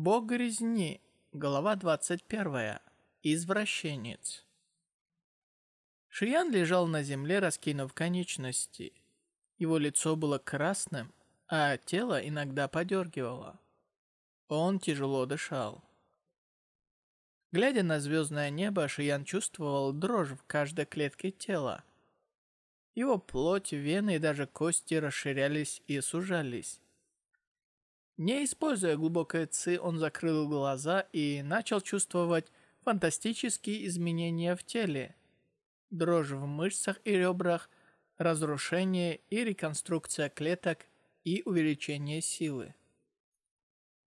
Бог резни. Глава 21. Извращенец. Шиян лежал на земле, раскинув конечности. Его лицо было красным, а тело иногда подергивало. Он тяжело дышал. Глядя на звездное небо, Шиян чувствовал дрожь в каждой клетке тела. Его плоть, вены и даже кости расширялись и сужались. Не используя глубокое ци, он закрыл глаза и начал чувствовать фантастические изменения в теле. Дрожь в мышцах и ребрах, разрушение и реконструкция клеток и увеличение силы.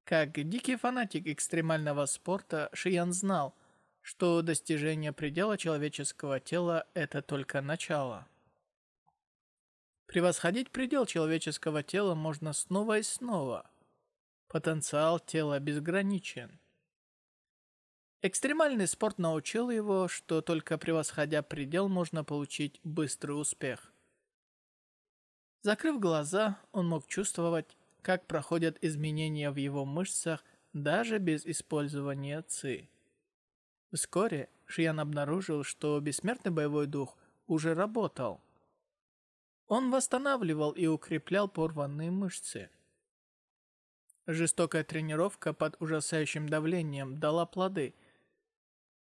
Как дикий фанатик экстремального спорта, Шиян знал, что достижение предела человеческого тела – это только начало. Превосходить предел человеческого тела можно снова и снова – Потенциал тела безграничен. Экстремальный спорт научил его, что только превосходя предел можно получить быстрый успех. Закрыв глаза, он мог чувствовать, как проходят изменения в его мышцах даже без использования ЦИ. Вскоре Шиян обнаружил, что бессмертный боевой дух уже работал. Он восстанавливал и укреплял порванные мышцы. Жестокая тренировка под ужасающим давлением дала плоды.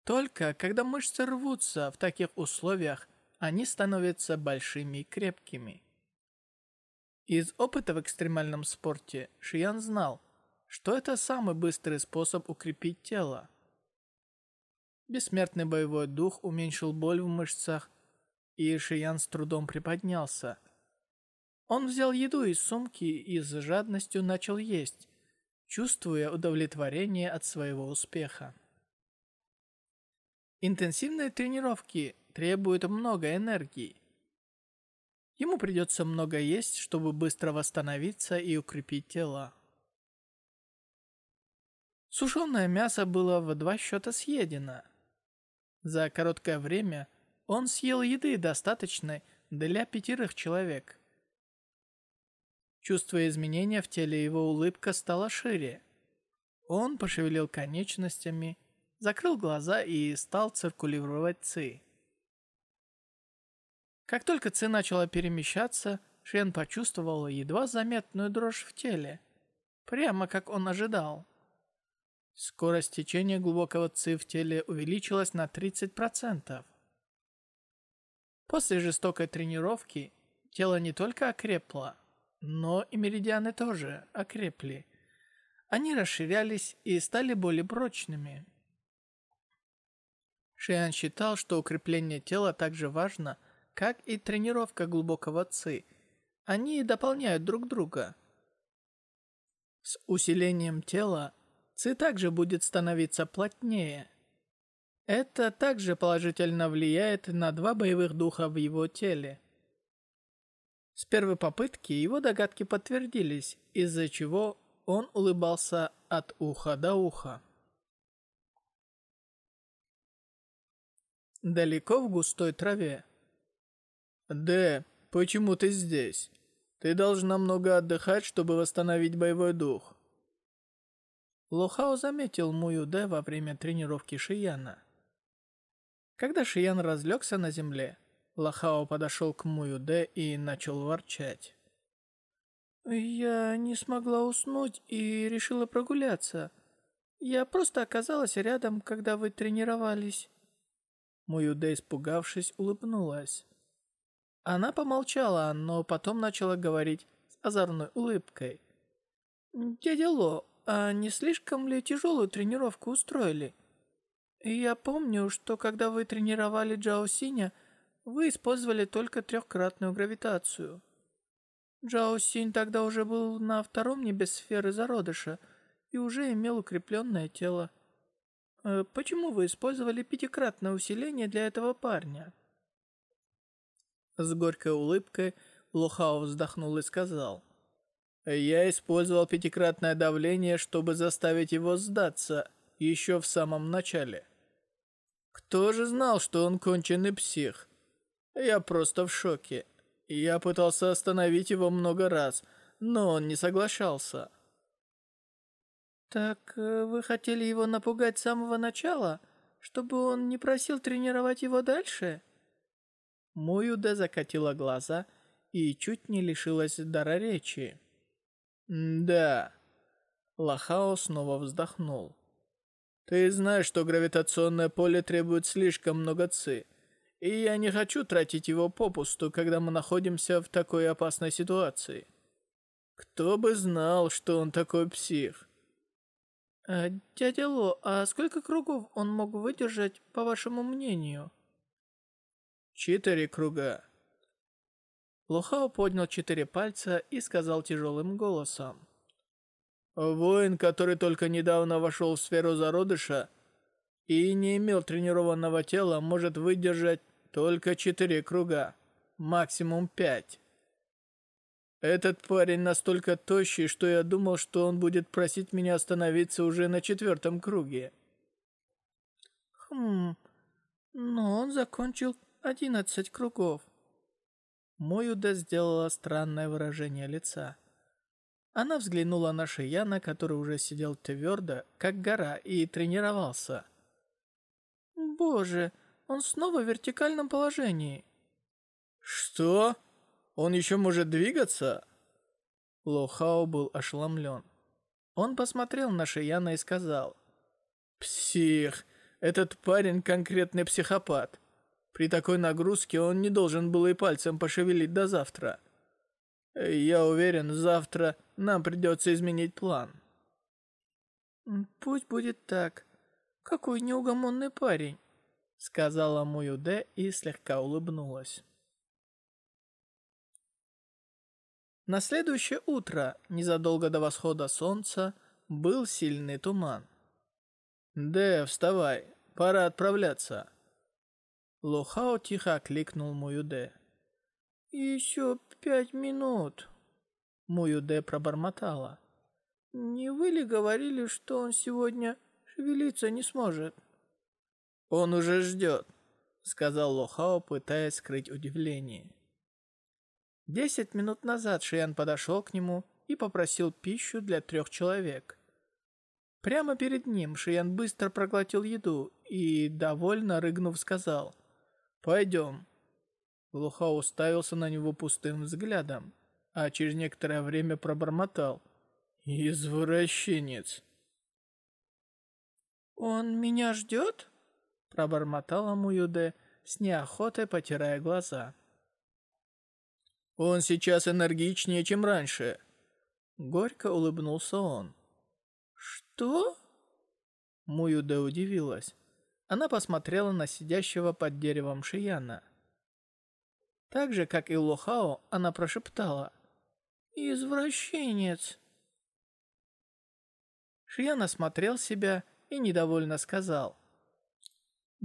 Только когда мышцы рвутся в таких условиях, они становятся большими и крепкими. Из опыта в экстремальном спорте Шиян знал, что это самый быстрый способ укрепить тело. Бессмертный боевой дух уменьшил боль в мышцах, и Шиян с трудом приподнялся – он взял еду из сумки и с жадностью начал есть, чувствуя удовлетворение от своего успеха. Интенсивные тренировки требуют много энергии. Ему придется много есть, чтобы быстро восстановиться и укрепить тело. Сушеное мясо было в два счета съедено. За короткое время он съел еды достаточной для пятерых человек. Чувствуя изменения в теле, его улыбка стала шире. Он пошевелил конечностями, закрыл глаза и стал циркулировать ци. Как только ци начала перемещаться, Шен почувствовал едва заметную дрожь в теле, прямо как он ожидал. Скорость течения глубокого ци в теле увеличилась на 30%. После жестокой тренировки тело не только окрепло, но и меридианы тоже окрепли. Они расширялись и стали более прочными. Шиан считал, что укрепление тела так же важно, как и тренировка глубокого ци. Они дополняют друг друга. С усилением тела ци также будет становиться плотнее. Это также положительно влияет на два боевых духа в его теле. С первой попытки его догадки подтвердились, из-за чего он улыбался от уха до уха. Далеко в густой траве. «Дэ, почему ты здесь? Ты должна много отдыхать, чтобы восстановить боевой дух». Лохао заметил Мую Дэ во время тренировки Шияна. Когда Шиян разлегся на земле, Лахао подошел к Муюде и начал ворчать. «Я не смогла уснуть и решила прогуляться. Я просто оказалась рядом, когда вы тренировались». Муюде, испугавшись, улыбнулась. Она помолчала, но потом начала говорить с озорной улыбкой. «Дядя Ло, а не слишком ли тяжелую тренировку устроили? Я помню, что когда вы тренировали Джао Синя, вы использовали только трехкратную гравитацию. Джао Синь тогда уже был на втором небе сферы зародыша и уже имел укрепленное тело. Э, почему вы использовали пятикратное усиление для этого парня? С горькой улыбкой Лохао вздохнул и сказал. «Я использовал пятикратное давление, чтобы заставить его сдаться еще в самом начале. Кто же знал, что он конченый псих?» Я просто в шоке. Я пытался остановить его много раз, но он не соглашался. Так э, вы хотели его напугать с самого начала, чтобы он не просил тренировать его дальше? Муюде закатила глаза и чуть не лишилась дара речи. «Да». Лахао снова вздохнул. «Ты знаешь, что гравитационное поле требует слишком много ци, и я не хочу тратить его попусту, когда мы находимся в такой опасной ситуации. Кто бы знал, что он такой псих?» «А, «Дядя Ло, а сколько кругов он мог выдержать, по вашему мнению?» «Четыре круга». Лохао поднял четыре пальца и сказал тяжелым голосом. Воин, который только недавно вошел в сферу зародыша и не имел тренированного тела, может выдержать только четыре круга, максимум пять. Этот парень настолько тощий, что я думал, что он будет просить меня остановиться уже на четвертом круге. Хм, но он закончил одиннадцать кругов. Моюда сделала странное выражение лица. Она взглянула на Шияна, который уже сидел твердо, как гора, и тренировался. «Боже, он снова в вертикальном положении». «Что? Он еще может двигаться?» Лохао был ошеломлен. Он посмотрел на Шияна и сказал. «Псих, этот парень конкретный психопат. При такой нагрузке он не должен был и пальцем пошевелить до завтра. Я уверен, завтра нам придется изменить план. «Пусть будет так. Какой неугомонный парень», — сказала Муюде и слегка улыбнулась. На следующее утро, незадолго до восхода солнца, был сильный туман. «Дэ, вставай, пора отправляться». Лохао тихо окликнул Муюде. «Еще пять минут». Муюде пробормотала. «Не вы ли говорили, что он сегодня шевелиться не сможет?» «Он уже ждет», — сказал Лохао, пытаясь скрыть удивление. Десять минут назад Шиян подошел к нему и попросил пищу для трех человек. Прямо перед ним Шиян быстро проглотил еду и, довольно рыгнув, сказал «Пойдем». Луха уставился на него пустым взглядом, а через некоторое время пробормотал. «Извращенец!» «Он меня ждет?» Пробормотала Муюде, с неохотой потирая глаза. «Он сейчас энергичнее, чем раньше!» Горько улыбнулся он. «Что?» Муюде удивилась. Она посмотрела на сидящего под деревом Шияна. Так же, как и Лохао, она прошептала «Извращенец». Шиян осмотрел себя и недовольно сказал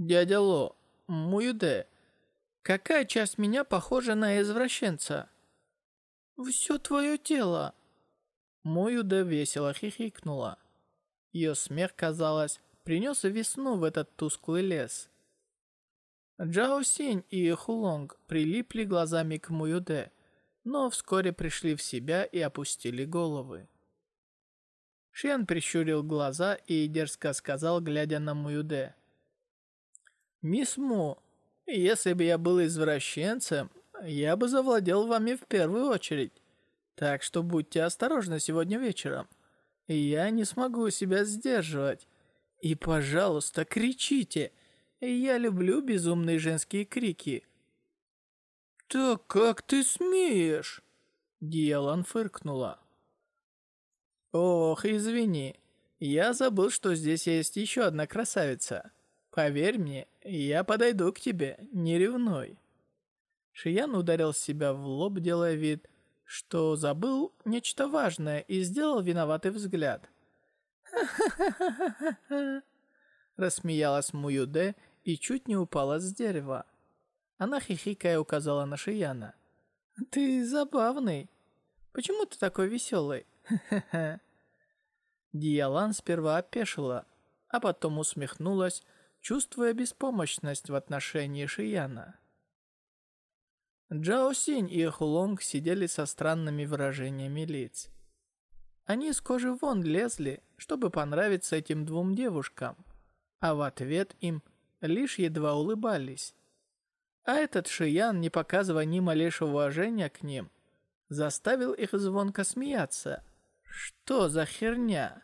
«Дядя Ло, Муюде, какая часть меня похожа на извращенца?» «Все твое тело». Муюде весело хихикнула. Ее смех, казалось, принес весну в этот тусклый лес. Джао Синь и Хулонг прилипли глазами к Муюде, но вскоре пришли в себя и опустили головы. Шиан прищурил глаза и дерзко сказал, глядя на Муюде. «Мисс Му, если бы я был извращенцем, я бы завладел вами в первую очередь. Так что будьте осторожны сегодня вечером. Я не смогу себя сдерживать. И, пожалуйста, кричите, я люблю безумные женские крики. «Так как ты смеешь?» Диалан фыркнула. «Ох, извини. Я забыл, что здесь есть еще одна красавица. Поверь мне, я подойду к тебе, не ревной». Шиян ударил себя в лоб, делая вид, что забыл нечто важное и сделал виноватый взгляд. «Ха-ха-ха-ха-ха!» Рассмеялась Муюде и чуть не упала с дерева. Она хихикая указала на Шияна. «Ты забавный. Почему ты такой веселый? Хе-хе-хе». Диалан сперва опешила, а потом усмехнулась, чувствуя беспомощность в отношении Шияна. Джао Синь и Хулонг сидели со странными выражениями лиц. Они из кожи вон лезли, чтобы понравиться этим двум девушкам, а в ответ им лишь едва улыбались. А этот Шиян, не показывая ни малейшего уважения к ним, заставил их звонко смеяться. Что за херня?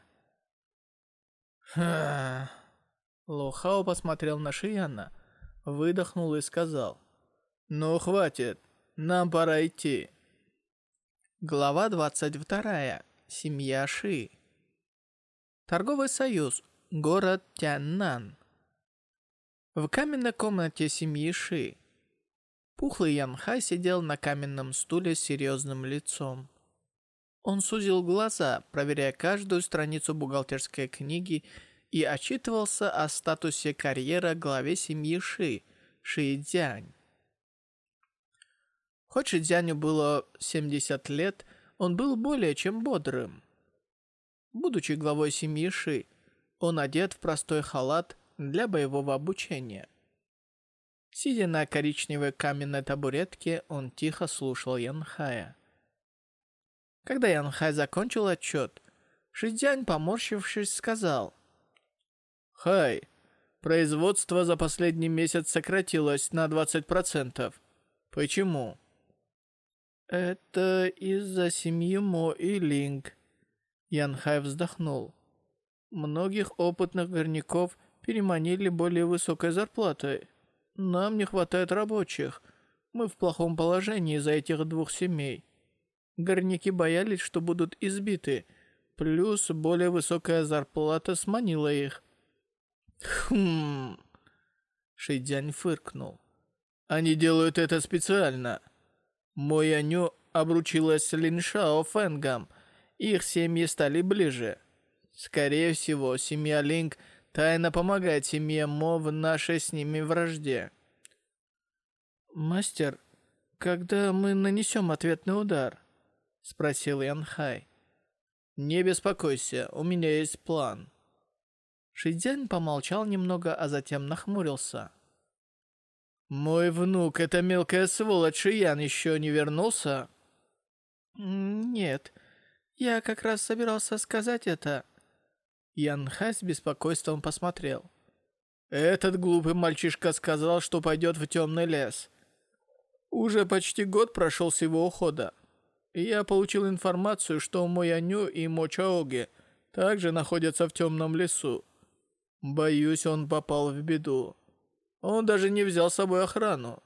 Ха. Лохао посмотрел на Шияна, выдохнул и сказал. «Ну, хватит, нам пора идти». Глава 22. Семья Ши. Торговый союз. Город Тяннан. В каменной комнате семьи Ши. Пухлый Янхай сидел на каменном стуле с серьезным лицом. Он сузил глаза, проверяя каждую страницу бухгалтерской книги и отчитывался о статусе карьера главе семьи Ши, Ши Дзянь. Хоть Ши Дзяню было 70 лет, он был более чем бодрым. Будучи главой семьи Ши, он одет в простой халат для боевого обучения. Сидя на коричневой каменной табуретке, он тихо слушал Янхая. Когда Янхай закончил отчет, Шидзянь, поморщившись, сказал. «Хай, производство за последний месяц сократилось на 20%. Почему?» «Это из-за семьи Мо и Линг». Янхай вздохнул. «Многих опытных горняков переманили более высокой зарплатой. Нам не хватает рабочих. Мы в плохом положении из-за этих двух семей. Горняки боялись, что будут избиты, плюс более высокая зарплата сманила их». «Хм...» Шидзянь фыркнул. «Они делают это специально». Мой Аню обручилась с Линшао Фэнгом, их семьи стали ближе. Скорее всего, семья Линг тайно помогает семье Мо в нашей с ними вражде. «Мастер, когда мы нанесем ответный удар?» — спросил Ян Хай. «Не беспокойся, у меня есть план». Шидзянь помолчал немного, а затем нахмурился. «Мой внук, эта мелкая сволочь Шиян еще не вернулся?» «Нет, я как раз собирался сказать это». Ян Хай с беспокойством посмотрел. «Этот глупый мальчишка сказал, что пойдет в темный лес. Уже почти год прошел с его ухода. я получил информацию, что мой Аню и Мо Чаоги также находятся в темном лесу. Боюсь, он попал в беду». Он даже не взял с собой охрану.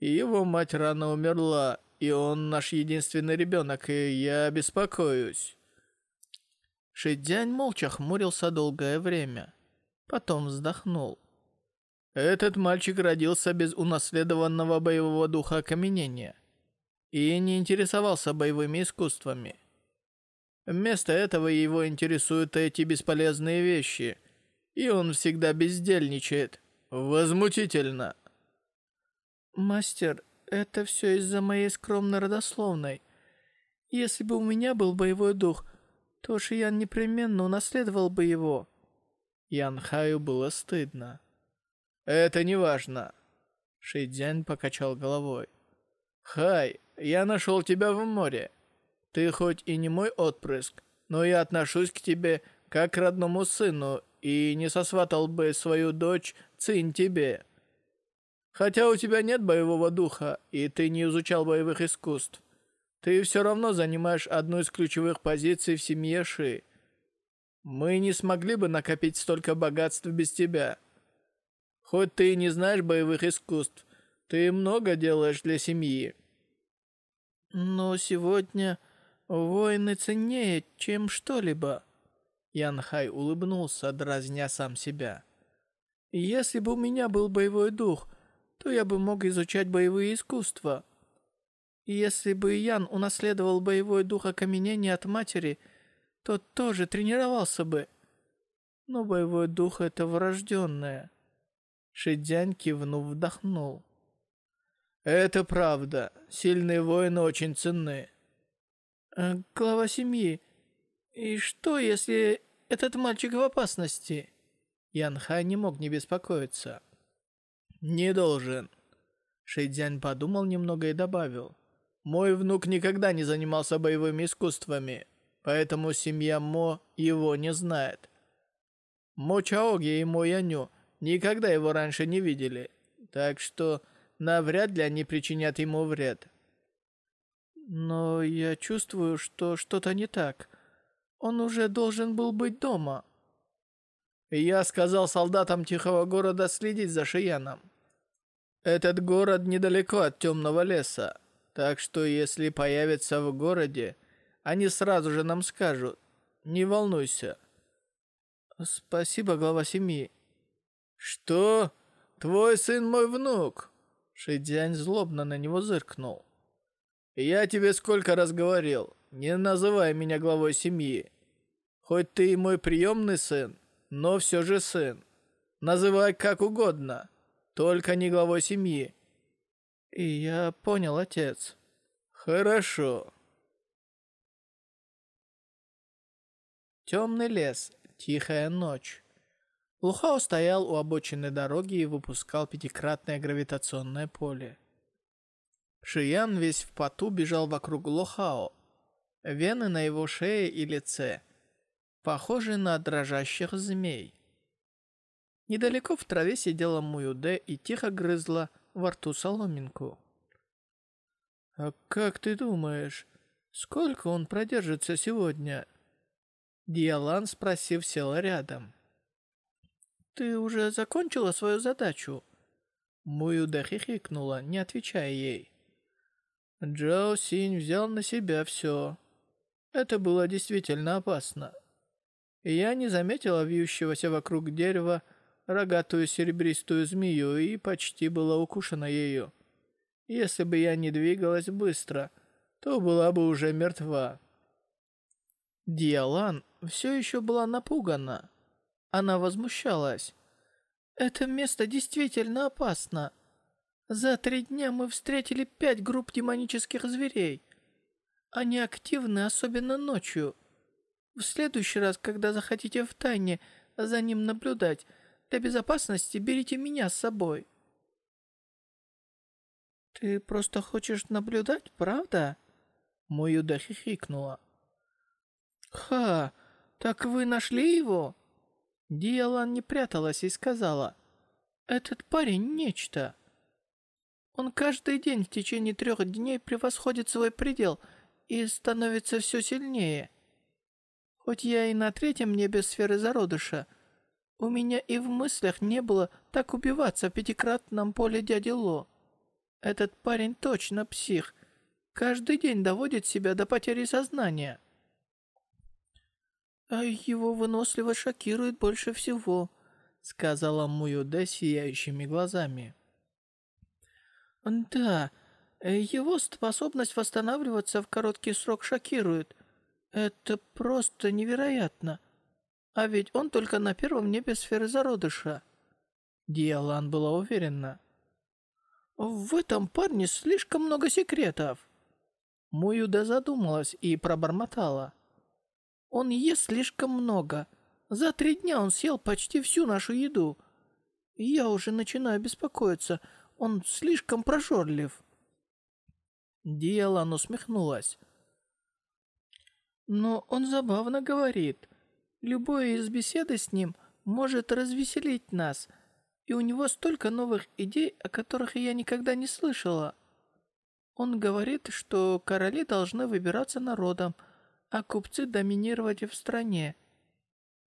Его мать рано умерла, и он наш единственный ребенок, и я беспокоюсь. Шидзянь молча хмурился долгое время. Потом вздохнул. Этот мальчик родился без унаследованного боевого духа окаменения и не интересовался боевыми искусствами. Вместо этого его интересуют эти бесполезные вещи, и он всегда бездельничает, Возмутительно. Мастер, это все из-за моей скромной родословной. Если бы у меня был боевой дух, то Шиян непременно унаследовал бы его. Ян Хаю было стыдно. Это не важно. Шидзянь покачал головой. Хай, я нашел тебя в море. Ты хоть и не мой отпрыск, но я отношусь к тебе как к родному сыну и не сосватал бы свою дочь Цинь тебе. Хотя у тебя нет боевого духа, и ты не изучал боевых искусств, ты все равно занимаешь одну из ключевых позиций в семье Ши. Мы не смогли бы накопить столько богатств без тебя. Хоть ты и не знаешь боевых искусств, ты много делаешь для семьи. Но сегодня воины ценнее, чем что-либо. Ян Хай улыбнулся, дразня сам себя. «Если бы у меня был боевой дух, то я бы мог изучать боевые искусства. Если бы Ян унаследовал боевой дух окаменения от матери, то тоже тренировался бы. Но боевой дух — это врожденное». Шидзянь кивнув вдохнул. «Это правда. Сильные воины очень ценны». «Э, «Глава семьи, «И что, если этот мальчик в опасности?» Ян Хай не мог не беспокоиться. «Не должен». Шэйдзянь подумал немного и добавил. «Мой внук никогда не занимался боевыми искусствами, поэтому семья Мо его не знает. Мо Чаоги и Мо Яню никогда его раньше не видели, так что навряд ли они причинят ему вред. Но я чувствую, что что-то не так. Он уже должен был быть дома. Я сказал солдатам Тихого города следить за Шияном. Этот город недалеко от темного леса, так что если появится в городе, они сразу же нам скажут. Не волнуйся. Спасибо, глава семьи. Что? Твой сын мой внук? Шидзянь злобно на него зыркнул. «Я тебе сколько раз говорил, не называй меня главой семьи. Хоть ты и мой приемный сын, но все же сын. Называй как угодно, только не главой семьи». «И я понял, отец». «Хорошо». Темный лес, тихая ночь. Лухао стоял у обочины дороги и выпускал пятикратное гравитационное поле. Шиян весь в поту бежал вокруг Лохао. Вены на его шее и лице похожи на дрожащих змей. Недалеко в траве сидела Муюде и тихо грызла во рту соломинку. «А как ты думаешь, сколько он продержится сегодня?» Диалан, спросив, села рядом. «Ты уже закончила свою задачу?» Муюда хихикнула, не отвечая ей. Джао Синь взял на себя все. Это было действительно опасно. Я не заметила вьющегося вокруг дерева рогатую серебристую змею и почти была укушена ею. Если бы я не двигалась быстро, то была бы уже мертва. Диалан все еще была напугана. Она возмущалась. «Это место действительно опасно. За три дня мы встретили пять групп демонических зверей. Они активны, особенно ночью. В следующий раз, когда захотите в тайне за ним наблюдать, для безопасности берите меня с собой». «Ты просто хочешь наблюдать, правда?» Моюда хихикнула. «Ха, так вы нашли его?» Диалан не пряталась и сказала, «Этот парень — нечто. Он каждый день в течение трех дней превосходит свой предел и становится все сильнее. Хоть я и на третьем небе сферы зародыша, у меня и в мыслях не было так убиваться в пятикратном поле дяди Ло. Этот парень точно псих. Каждый день доводит себя до потери сознания». «А его выносливо шокирует больше всего», — сказала Муюде сияющими глазами. «Да, его способность восстанавливаться в короткий срок шокирует. Это просто невероятно. А ведь он только на первом небе сферы зародыша». Диалан была уверена. «В этом парне слишком много секретов». Муюда задумалась и пробормотала. Он ест слишком много. За три дня он съел почти всю нашу еду. Я уже начинаю беспокоиться. Он слишком прожорлив». Диалан усмехнулась. «Но он забавно говорит. Любое из беседы с ним может развеселить нас, и у него столько новых идей, о которых я никогда не слышала. Он говорит, что короли должны выбираться народом, а купцы доминировать в стране.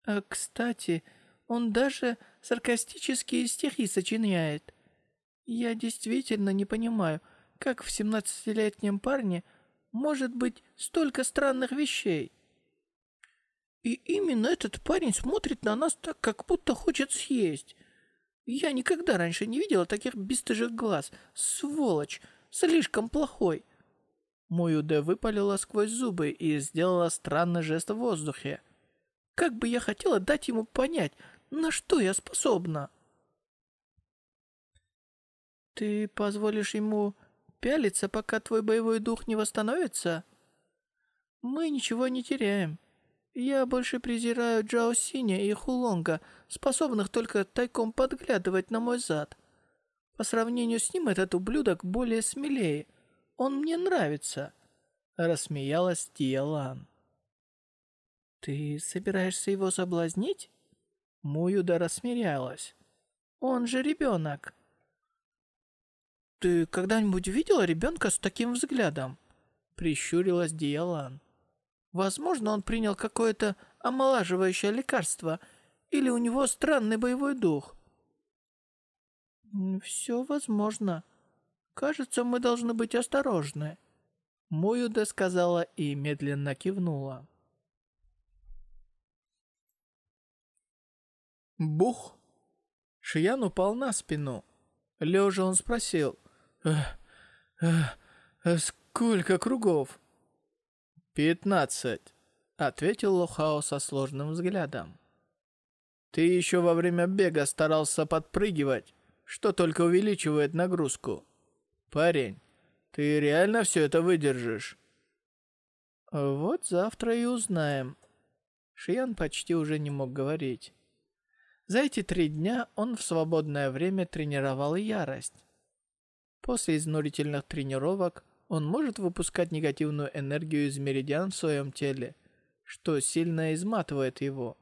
А, кстати, он даже саркастические стихи сочиняет. Я действительно не понимаю, как в семнадцатилетнем парне может быть столько странных вещей. И именно этот парень смотрит на нас так, как будто хочет съесть. Я никогда раньше не видела таких бесстыжих глаз. Сволочь, слишком плохой. Муюде выпалила сквозь зубы и сделала странный жест в воздухе. Как бы я хотела дать ему понять, на что я способна. Ты позволишь ему пялиться, пока твой боевой дух не восстановится? Мы ничего не теряем. Я больше презираю Джао Синя и Хулонга, способных только тайком подглядывать на мой зад. По сравнению с ним этот ублюдок более смелее — он мне нравится», — рассмеялась Тиелан. «Ты собираешься его соблазнить?» Муюда рассмеялась. «Он же ребенок!» «Ты когда-нибудь видела ребенка с таким взглядом?» Прищурилась Диалан. «Возможно, он принял какое-то омолаживающее лекарство, или у него странный боевой дух». «Все возможно. Кажется, мы должны быть осторожны», Муюда сказала и медленно кивнула. Бух! Шиян упал на спину. Лежа он спросил. «Эх, эх, эх, сколько кругов?» «Пятнадцать», — ответил Лохао со сложным взглядом. «Ты еще во время бега старался подпрыгивать, что только увеличивает нагрузку. Парень, ты реально все это выдержишь?» «Вот завтра и узнаем». Шиян почти уже не мог говорить. За эти три дня он в свободное время тренировал ярость. После изнурительных тренировок он может выпускать негативную энергию из меридиан в своем теле, что сильно изматывает его.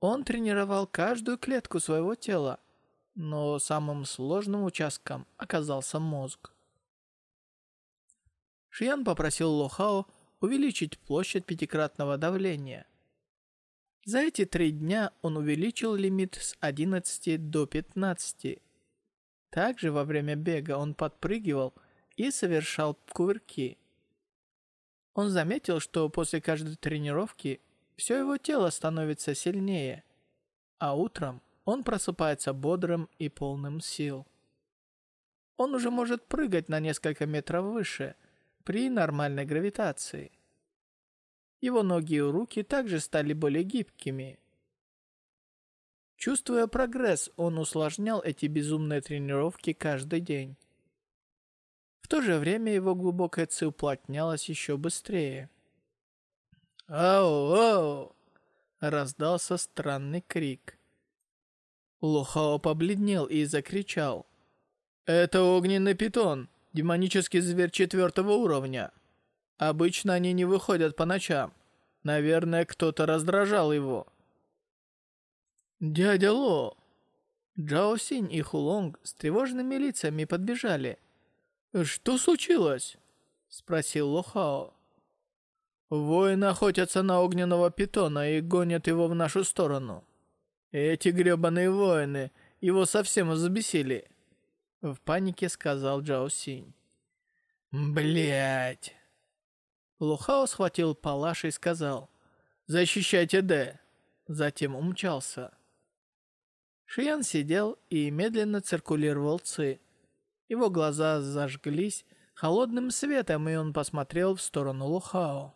Он тренировал каждую клетку своего тела, но самым сложным участком оказался мозг. Шиян попросил Лохао увеличить площадь пятикратного давления. За эти три дня он увеличил лимит с 11 до 15. Также во время бега он подпрыгивал и совершал кувырки. Он заметил, что после каждой тренировки все его тело становится сильнее, а утром он просыпается бодрым и полным сил. Он уже может прыгать на несколько метров выше при нормальной гравитации. Его ноги и руки также стали более гибкими. Чувствуя прогресс, он усложнял эти безумные тренировки каждый день. В то же время его глубокая ци уплотнялась еще быстрее. «Ау, ау!» — раздался странный крик. Лохао побледнел и закричал. «Это огненный питон, демонический зверь четвертого уровня. Обычно они не выходят по ночам. Наверное, кто-то раздражал его». «Дядя Ло!» Джао Синь и Хулонг с тревожными лицами подбежали. «Что случилось?» — спросил Лохао. «Воины охотятся на огненного питона и гонят его в нашу сторону. «Эти гребаные воины его совсем взбесили!» В панике сказал Джао Синь. «Блядь!» Лухао схватил палаш и сказал «Защищайте Д!» Затем умчался. Шиян сидел и медленно циркулировал Ци. Его глаза зажглись холодным светом, и он посмотрел в сторону Лухао.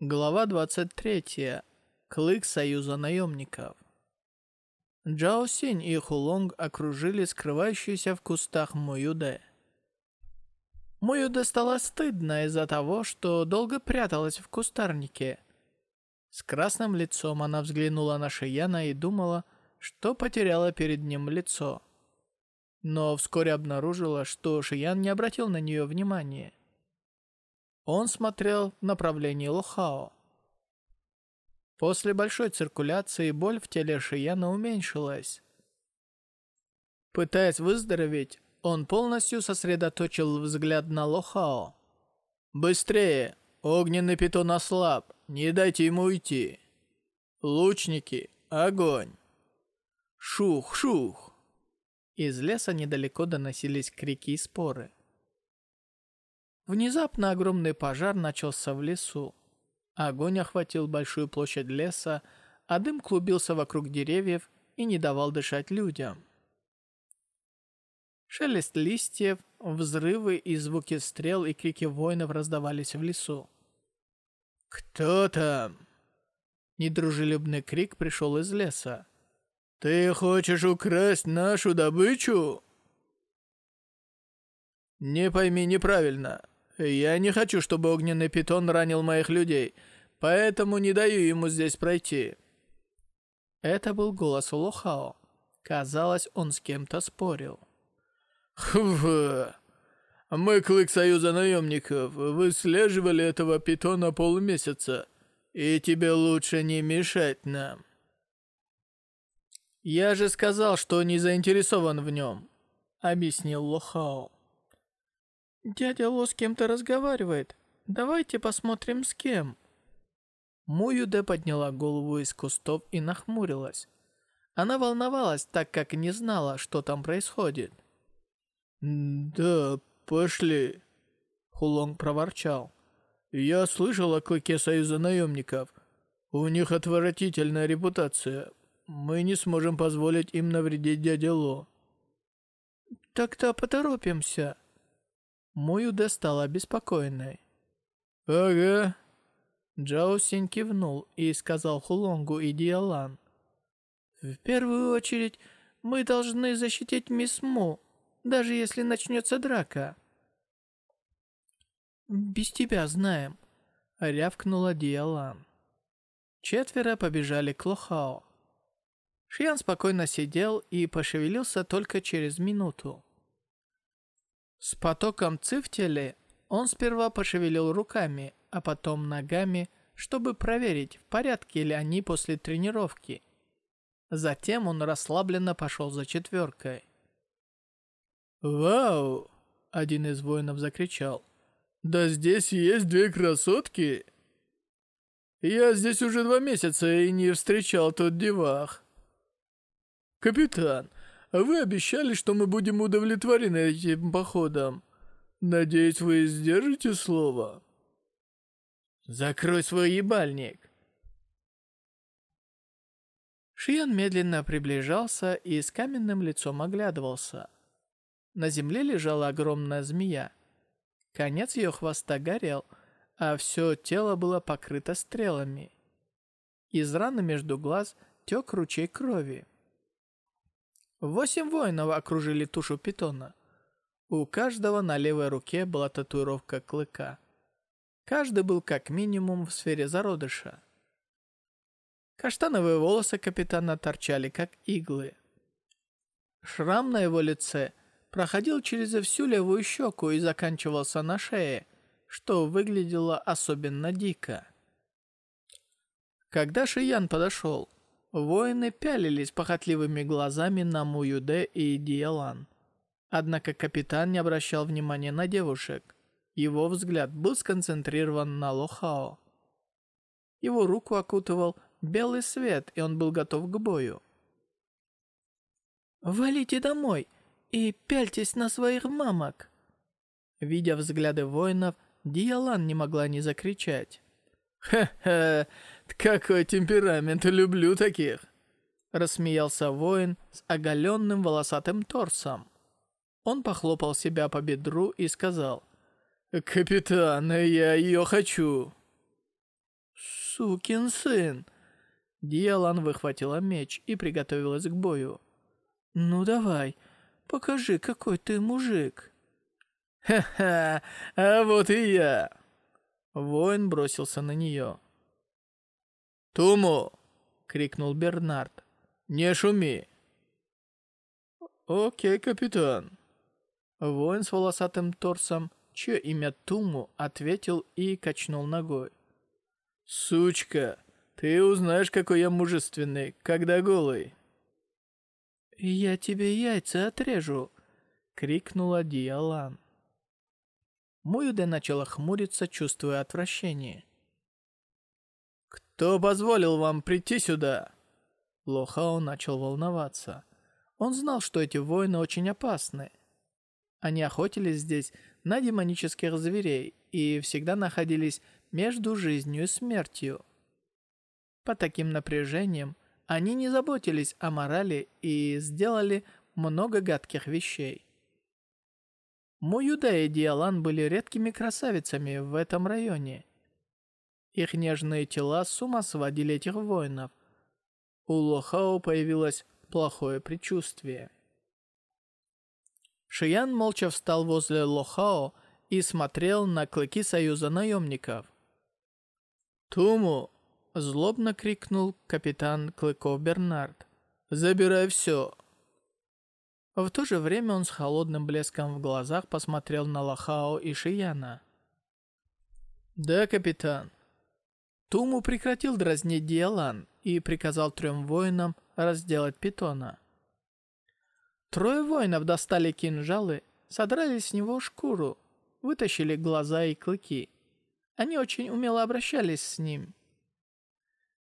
Глава 23. Клык Союза наемников. Джао Синь и Хулонг окружили скрывающуюся в кустах Муюде. Муюде стало стыдно из-за того, что долго пряталась в кустарнике. С красным лицом она взглянула на Шияна и думала, что потеряла перед ним лицо. Но вскоре обнаружила, что Шиян не обратил на нее внимания. Он смотрел в направлении Лохао. После большой циркуляции боль в теле Шияна уменьшилась. Пытаясь выздороветь, он полностью сосредоточил взгляд на Лохао. «Быстрее! Огненный питон ослаб! Не дайте ему уйти!» «Лучники! Огонь!» «Шух! Шух!» Из леса недалеко доносились крики и споры. Внезапно огромный пожар начался в лесу. Огонь охватил большую площадь леса, а дым клубился вокруг деревьев и не давал дышать людям. Шелест листьев, взрывы и звуки стрел и крики воинов раздавались в лесу. «Кто там?» Недружелюбный крик пришел из леса. «Ты хочешь украсть нашу добычу?» «Не пойми неправильно. Я не хочу, чтобы огненный питон ранил моих людей, поэтому не даю ему здесь пройти». Это был голос Лохао. Казалось, он с кем-то спорил. «Хв... Мы, Клык Союза наемников, выслеживали этого питона полмесяца, и тебе лучше не мешать нам. Я же сказал, что не заинтересован в нем, объяснил Лохао. Дядя Ло с кем-то разговаривает. Давайте посмотрим с кем. Муюде подняла голову из кустов и нахмурилась. Она волновалась, так как не знала, что там происходит. «Да, пошли», — Хулонг проворчал. «Я слышал о клыке Союза наемников. У них отвратительная репутация. Мы не сможем позволить им навредить дяде Ло». «Так-то поторопимся». Муюде стала обеспокоенной. «Ага». Джао Синь кивнул и сказал Хулонгу и Диалан. «В первую очередь, мы должны защитить мисс Му, даже если начнется драка». «Без тебя знаем», — рявкнула Диалан. Четверо побежали к Лохао. Шиян спокойно сидел и пошевелился только через минуту. С потоком ци в теле он сперва пошевелил руками, а потом ногами, чтобы проверить, в порядке ли они после тренировки. Затем он расслабленно пошел за четверкой. «Вау!» — один из воинов закричал. «Да здесь есть две красотки!» «Я здесь уже два месяца и не встречал тот девах». «Капитан, вы обещали, что мы будем удовлетворены этим походом. Надеюсь, вы сдержите слово?» «Закрой свой ебальник!» Шиян медленно приближался и с каменным лицом оглядывался. На земле лежала огромная змея. Конец ее хвоста горел, а все тело было покрыто стрелами. Из раны между глаз тек ручей крови. Восемь воинов окружили тушу питона. У каждого на левой руке была татуировка клыка. Каждый был как минимум в сфере зародыша. Каштановые волосы капитана торчали как иглы. Шрам на его лице проходил через всю левую щеку и заканчивался на шее, что выглядело особенно дико. Когда Шиян подошел, воины пялились похотливыми глазами на Муюде и Диалан. Однако капитан не обращал внимания на девушек. Его взгляд был сконцентрирован на Лохао. Его руку окутывал белый свет, и он был готов к бою. «Валите домой и пяльтесь на своих мамок!» Видя взгляды воинов, Диалан не могла не закричать. «Ха-ха, какой темперамент, люблю таких!» Рассмеялся воин с оголенным волосатым торсом. Он похлопал себя по бедру и сказал, «Капитан, я ее хочу!» «Сукин сын!» Диалан выхватила меч и приготовилась к бою. «Ну давай, покажи, какой ты мужик!» «Ха-ха, а вот и я!» Воин бросился на нее. «Туму!» — крикнул Бернард. «Не шуми!» «Окей, капитан!» Воин с волосатым торсом, чье имя Туму, ответил и качнул ногой. «Сучка, ты узнаешь, какой я мужественный, когда голый». «Я тебе яйца отрежу!» — крикнула Диалан. Муюде начала хмуриться, чувствуя отвращение. «Кто позволил вам прийти сюда?» Лохао начал волноваться. Он знал, что эти воины очень опасны. Они охотились здесь на демонических зверей и всегда находились между жизнью и смертью. По таким напряжениям они не заботились о морали и сделали много гадких вещей. Муюда и Диалан были редкими красавицами в этом районе. Их нежные тела с ума сводили этих воинов. У Лохао появилось плохое предчувствие. Шиян молча встал возле Лохао и смотрел на клыки союза наемников. «Туму!» — злобно крикнул капитан Клыков Бернард. «Забирай все!» В то же время он с холодным блеском в глазах посмотрел на Лохао и Шияна. «Да, капитан». Туму прекратил дразнить Диалан и приказал трем воинам разделать питона. Трое воинов достали кинжалы, содрали с него шкуру, вытащили глаза и клыки. Они очень умело обращались с ним.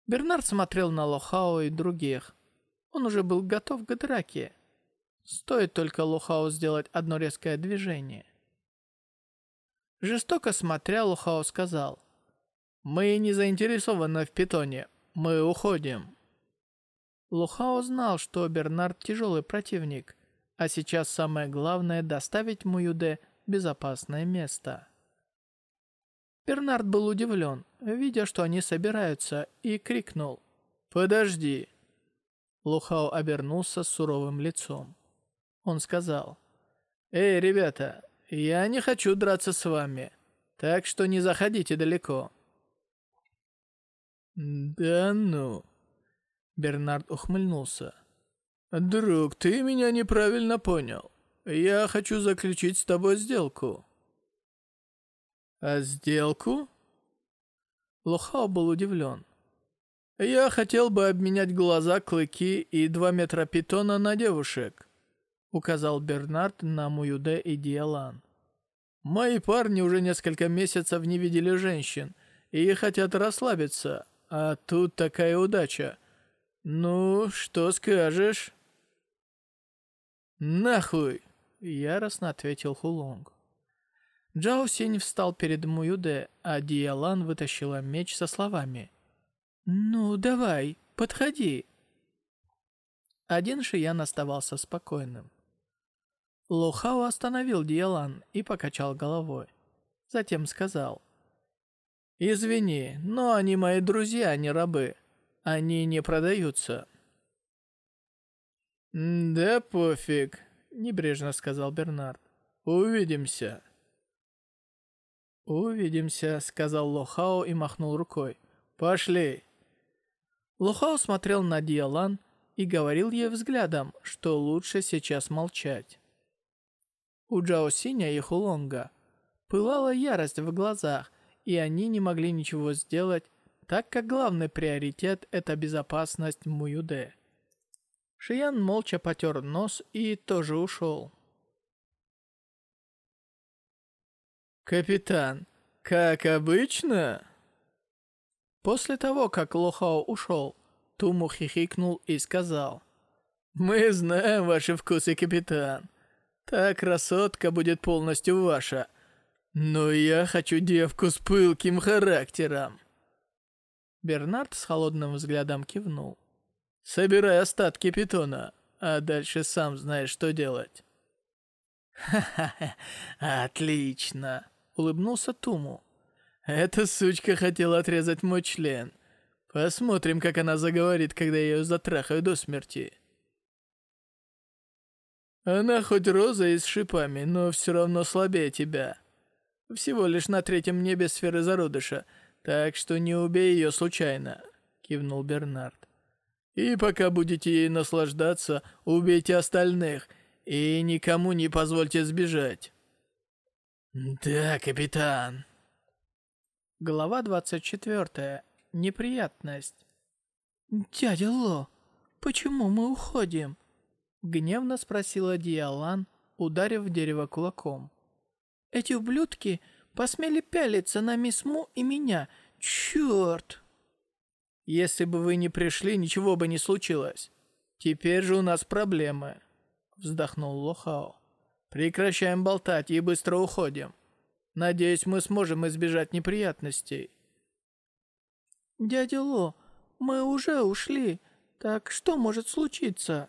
Бернард смотрел на Лохао и других. Он уже был готов к драке. Стоит только Лохао сделать одно резкое движение. Жестоко смотря, Лохао сказал, «Мы не заинтересованы в питоне, мы уходим». Лохао знал, что Бернард тяжелый противник, а сейчас самое главное доставить Муюде безопасное место. Бернард был удивлен, видя, что они собираются, и крикнул «Подожди!». Лухао обернулся с суровым лицом. Он сказал «Эй, ребята, я не хочу драться с вами, так что не заходите далеко». «Да ну!» Бернард ухмыльнулся. «Друг, ты меня неправильно понял. Я хочу заключить с тобой сделку». «А сделку?» Лохао был удивлен. «Я хотел бы обменять глаза, клыки и два метра питона на девушек», указал Бернард на Муюде и Диалан. «Мои парни уже несколько месяцев не видели женщин и хотят расслабиться, а тут такая удача. Ну, что скажешь?» «Нахуй!» — яростно ответил Хулонг. Джао Синь встал перед Муюде, а Диалан вытащила меч со словами. «Ну, давай, подходи». Один Шиян оставался спокойным. Лухао остановил Диалан и покачал головой. Затем сказал. «Извини, но они мои друзья, а не рабы. Они не продаются». «Да пофиг», — небрежно сказал Бернард. «Увидимся». «Увидимся», — сказал Лохао и махнул рукой. «Пошли». Лохао смотрел на Диалан и говорил ей взглядом, что лучше сейчас молчать. У Джао Синя и Хулонга пылала ярость в глазах, и они не могли ничего сделать, так как главный приоритет — это безопасность Муюде. Шиян молча потер нос и тоже ушел. «Капитан, как обычно?» После того, как Лохао ушел, Туму хихикнул и сказал. «Мы знаем ваши вкусы, капитан. Та красотка будет полностью ваша. Но я хочу девку с пылким характером». Бернард с холодным взглядом кивнул. «Собирай остатки питона, а дальше сам знаешь, что делать». «Ха-ха-ха, отлично!» улыбнулся Туму. «Эта сучка хотела отрезать мой член. Посмотрим, как она заговорит, когда я ее затрахаю до смерти». Она хоть роза и с шипами, но все равно слабее тебя. Всего лишь на третьем небе сферы зародыша, так что не убей ее случайно», — кивнул Бернард. «И пока будете ей наслаждаться, убейте остальных, и никому не позвольте сбежать». «Да, капитан». Глава 24. Неприятность. «Дядя Ло, почему мы уходим?» Гневно спросила Диалан, ударив дерево кулаком. «Эти ублюдки посмели пялиться на мисс Му и меня. Черт!» «Если бы вы не пришли, ничего бы не случилось. Теперь же у нас проблемы», — вздохнул Лохао. Прекращаем болтать и быстро уходим. Надеюсь, мы сможем избежать неприятностей. Дядя Ло, мы уже ушли. Так что может случиться?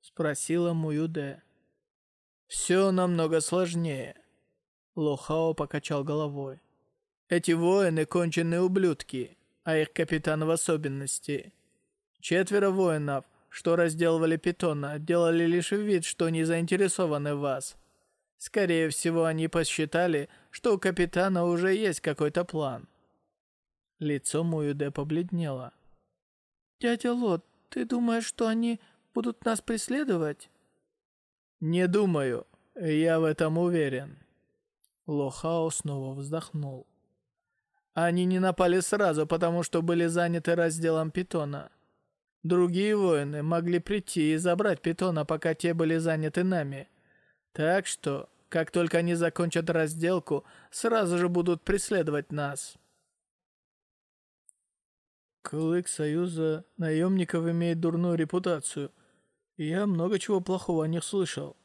Спросила Муюде. Все намного сложнее. Лохао покачал головой. Эти воины конченые ублюдки, а их капитан в особенности. Четверо воинов, что разделывали питона, делали лишь вид, что не заинтересованы в вас. Скорее всего, они посчитали, что у капитана уже есть какой-то план. Лицо Муюде побледнело. «Дядя Лот, ты думаешь, что они будут нас преследовать?» Не думаю. Я в этом уверен. Лохао снова вздохнул. Они не напали сразу, потому что были заняты разделом питона. Другие воины могли прийти и забрать питона, пока те были заняты нами. Так что, как только они закончат разделку, сразу же будут преследовать нас. Клык Союза наемников имеет дурную репутацию. Я много чего плохого о них слышал.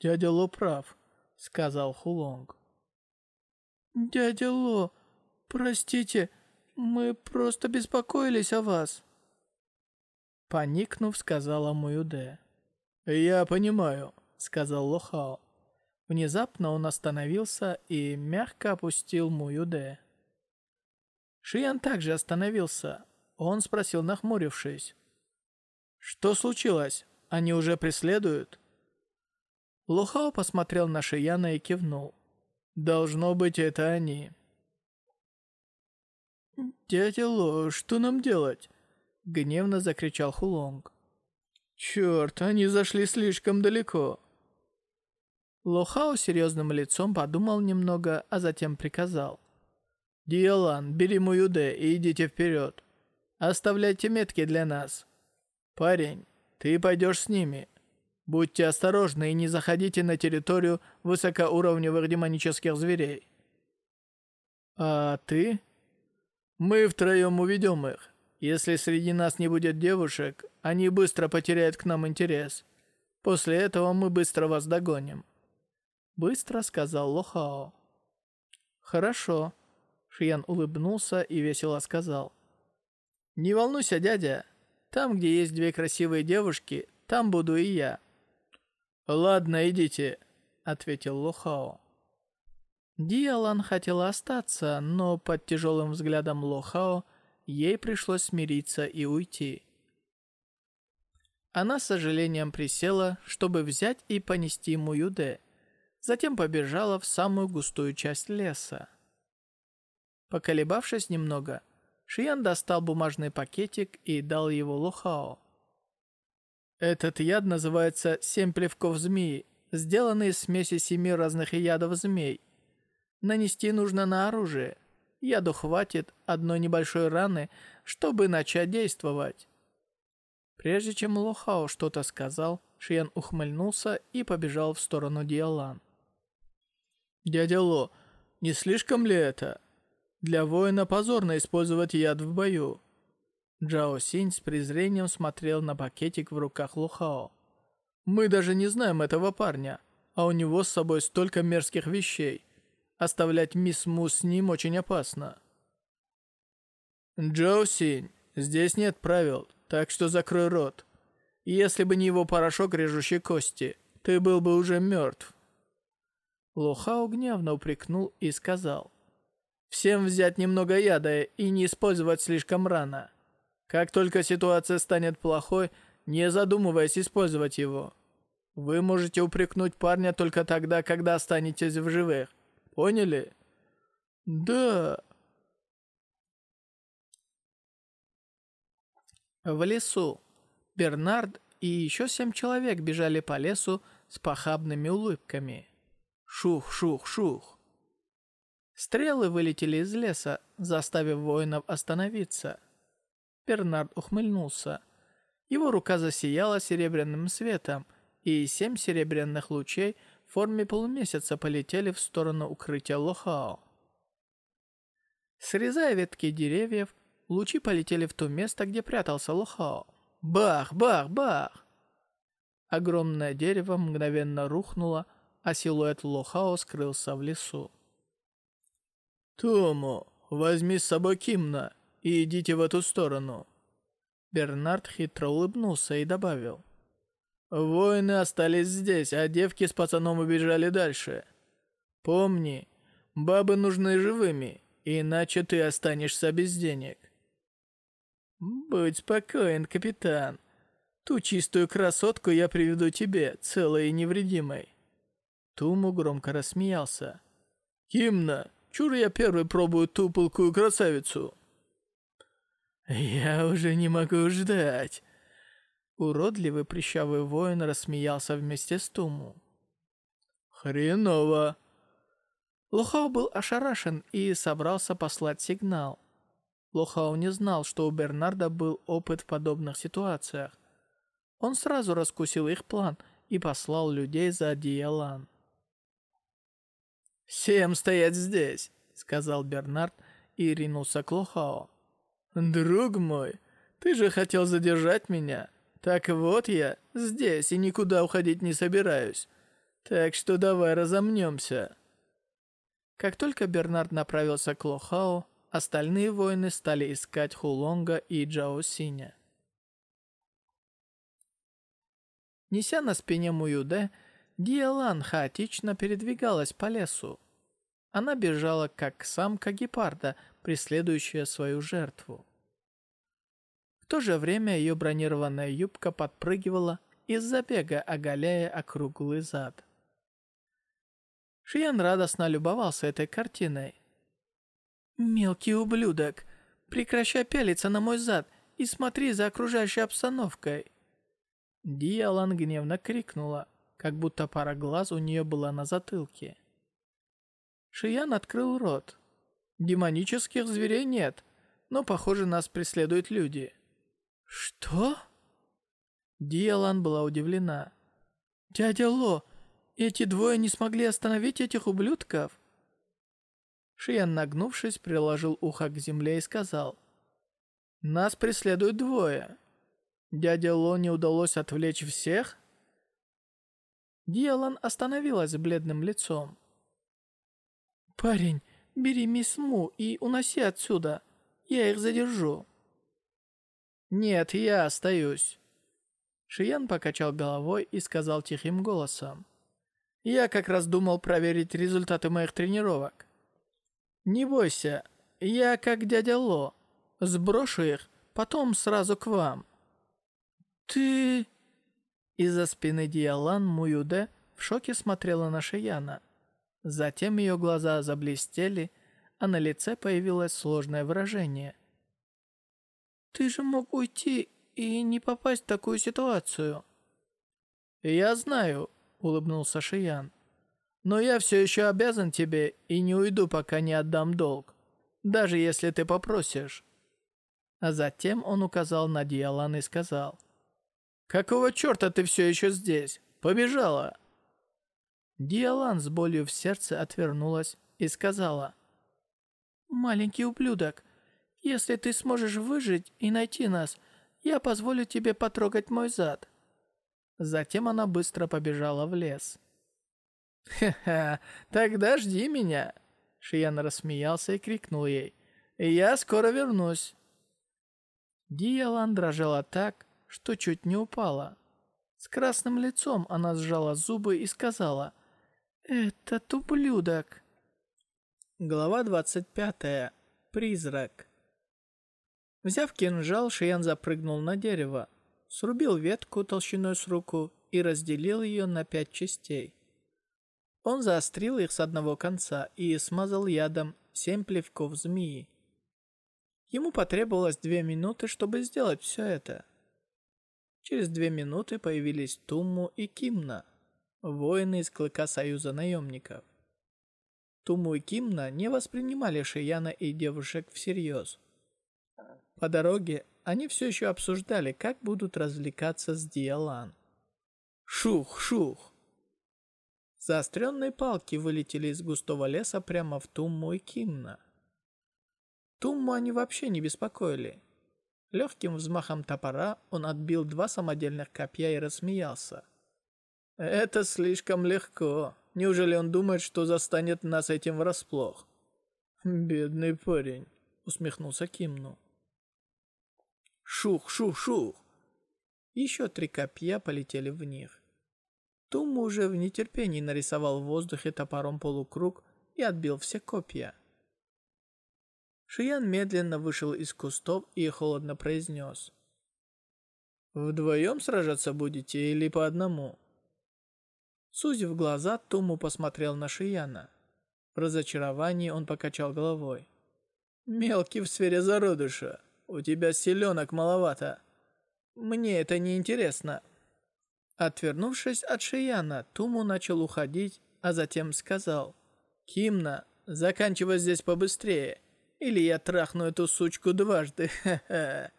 Дядя Ло прав, сказал Хулонг. Дядя Ло, простите, мы просто беспокоились о вас. Поникнув, сказала Муюде. «Я понимаю», — сказал Лохао. Внезапно он остановился и мягко опустил Муюде. Шиян также остановился. Он спросил, нахмурившись. «Что случилось? Они уже преследуют?» Лохао посмотрел на Шияна и кивнул. «Должно быть, это они». «Дядя Ло, что нам делать?» Гневно закричал Хулонг. «Черт, они зашли слишком далеко!» Лохао серьезным лицом подумал немного, а затем приказал. «Диолан, бери Муюде и идите вперед. Оставляйте метки для нас. Парень, ты пойдешь с ними. Будьте осторожны и не заходите на территорию высокоуровневых демонических зверей». «А ты?» «Мы втроем уведем их. Если среди нас не будет девушек, они быстро потеряют к нам интерес. После этого мы быстро вас догоним». Быстро сказал Лохао. «Хорошо». Шиян улыбнулся и весело сказал. «Не волнуйся, дядя. Там, где есть две красивые девушки, там буду и я». «Ладно, идите», — ответил Лохао. Диалан хотела остаться, но под тяжелым взглядом Лохао ей пришлось смириться и уйти. Она с сожалением присела, чтобы взять и понести Муюде. Затем побежала в самую густую часть леса. Поколебавшись немного, Шиян достал бумажный пакетик и дал его Лохао. Этот яд называется «семь плевков змеи», сделанный из смеси семи разных ядов змей. Нанести нужно на оружие – Яду хватит одной небольшой раны, чтобы начать действовать. Прежде чем Лохао что-то сказал, Шиян ухмыльнулся и побежал в сторону Диалан. «Дядя Ло, не слишком ли это? Для воина позорно использовать яд в бою». Джао Синь с презрением смотрел на пакетик в руках Лохао. «Мы даже не знаем этого парня, а у него с собой столько мерзких вещей. Оставлять мисс Му с ним очень опасно. Джоу Синь, здесь нет правил, так что закрой рот. Если бы не его порошок, режущий кости, ты был бы уже мертв. Лохао гневно упрекнул и сказал. Всем взять немного яда и не использовать слишком рано. Как только ситуация станет плохой, не задумываясь использовать его. Вы можете упрекнуть парня только тогда, когда останетесь в живых. Поняли? Да. В лесу Бернард и еще семь человек бежали по лесу с похабными улыбками. Шух-шух-шух. Стрелы вылетели из леса, заставив воинов остановиться. Бернард ухмыльнулся. Его рука засияла серебряным светом, и семь серебряных лучей – в форме полумесяца полетели в сторону укрытия Лохао. Срезая ветки деревьев, лучи полетели в то место, где прятался Лохао. Бах, бах, бах! Огромное дерево мгновенно рухнуло, а силуэт Лохао скрылся в лесу. «Тому, возьми с собой Кимна и идите в эту сторону». Бернард хитро улыбнулся и добавил. Воины остались здесь, а девки с пацаном убежали дальше. Помни, бабы нужны живыми, иначе ты останешься без денег. Будь спокоен, капитан. Ту чистую красотку я приведу тебе, целой и невредимой. Туму громко рассмеялся. Кимна, чур я первый пробую ту пылкую красавицу. Я уже не могу ждать. Уродливый прищавый воин рассмеялся вместе с Туму. «Хреново!» Лохао был ошарашен и собрался послать сигнал. Лохао не знал, что у Бернарда был опыт в подобных ситуациях. Он сразу раскусил их план и послал людей за Диалан. «Всем стоять здесь!» — сказал Бернард и ринулся к Лохао. «Друг мой, ты же хотел задержать меня. Так вот я здесь и никуда уходить не собираюсь. Так что давай разомнемся. Как только Бернард направился к Лохао, остальные воины стали искать Хулонга и Джао Синя. Неся на спине Муюде, Диалан хаотично передвигалась по лесу. Она бежала, как самка гепарда, преследующая свою жертву. В то же время ее бронированная юбка подпрыгивала из-за бега, оголяя округлый зад. Шиян радостно любовался этой картиной. «Мелкий ублюдок, прекращай пялиться на мой зад и смотри за окружающей обстановкой!» Диалан гневно крикнула, как будто пара глаз у нее была на затылке. Шиян открыл рот. «Демонических зверей нет, но, похоже, нас преследуют люди». «Что?» Диалан была удивлена. «Дядя Ло, эти двое не смогли остановить этих ублюдков?» Шиян, нагнувшись, приложил ухо к земле и сказал. «Нас преследуют двое. Дядя Ло не удалось отвлечь всех?» Диалан остановилась бледным лицом. «Парень, бери мисс Му и уноси отсюда. Я их задержу». «Нет, я остаюсь». Шиян покачал головой и сказал тихим голосом. «Я как раз думал проверить результаты моих тренировок. Не бойся, я как дядя Ло. Сброшу их, потом сразу к вам». «Ты...» Из-за спины Диалан Муюде в шоке смотрела на Шияна. Затем ее глаза заблестели, а на лице появилось сложное выражение – ты же мог уйти и не попасть в такую ситуацию. Я знаю, улыбнулся Шиян. Но я все еще обязан тебе и не уйду, пока не отдам долг. Даже если ты попросишь. А затем он указал на Диалан и сказал. «Какого черта ты все еще здесь? Побежала!» Диалан с болью в сердце отвернулась и сказала. «Маленький ублюдок, если ты сможешь выжить и найти нас, я позволю тебе потрогать мой зад». Затем она быстро побежала в лес. «Ха-ха, тогда жди меня!» Шиян рассмеялся и крикнул ей. «Я скоро вернусь!» Диалан дрожала так, что чуть не упала. С красным лицом она сжала зубы и сказала «Этот ублюдок!» Глава 25. Призрак Взяв кинжал, Шиян запрыгнул на дерево, срубил ветку толщиной с руку и разделил ее на пять частей. Он заострил их с одного конца и смазал ядом семь плевков змеи. Ему потребовалось две минуты, чтобы сделать все это. Через две минуты появились Тумму и Кимна, воины из клыка Союза наемников. Тумму и Кимна не воспринимали Шияна и девушек всерьез. По дороге они все еще обсуждали, как будут развлекаться с Диалан. Шух, шух. Заостренные палки вылетели из густого леса прямо в Тумму и Кимна. Тумму они вообще не беспокоили. Легким взмахом топора он отбил два самодельных копья и рассмеялся. «Это слишком легко. Неужели он думает, что застанет нас этим врасплох?» «Бедный парень», — усмехнулся Кимну. Шух-шух-шух. Еще три копья полетели в них. Тум уже в нетерпении нарисовал в воздухе топором полукруг и отбил все копья. Шиян медленно вышел из кустов и холодно произнес. «Вдвоем сражаться будете или по одному?» Сузив глаза, Туму посмотрел на Шияна. В разочаровании он покачал головой. «Мелкий в сфере зародыша. У тебя селенок маловато. мне это не интересно». Отвернувшись от Шияна, Туму начал уходить, а затем сказал, «Кимна, заканчивай здесь побыстрее, или я трахну эту сучку дважды, ха-ха».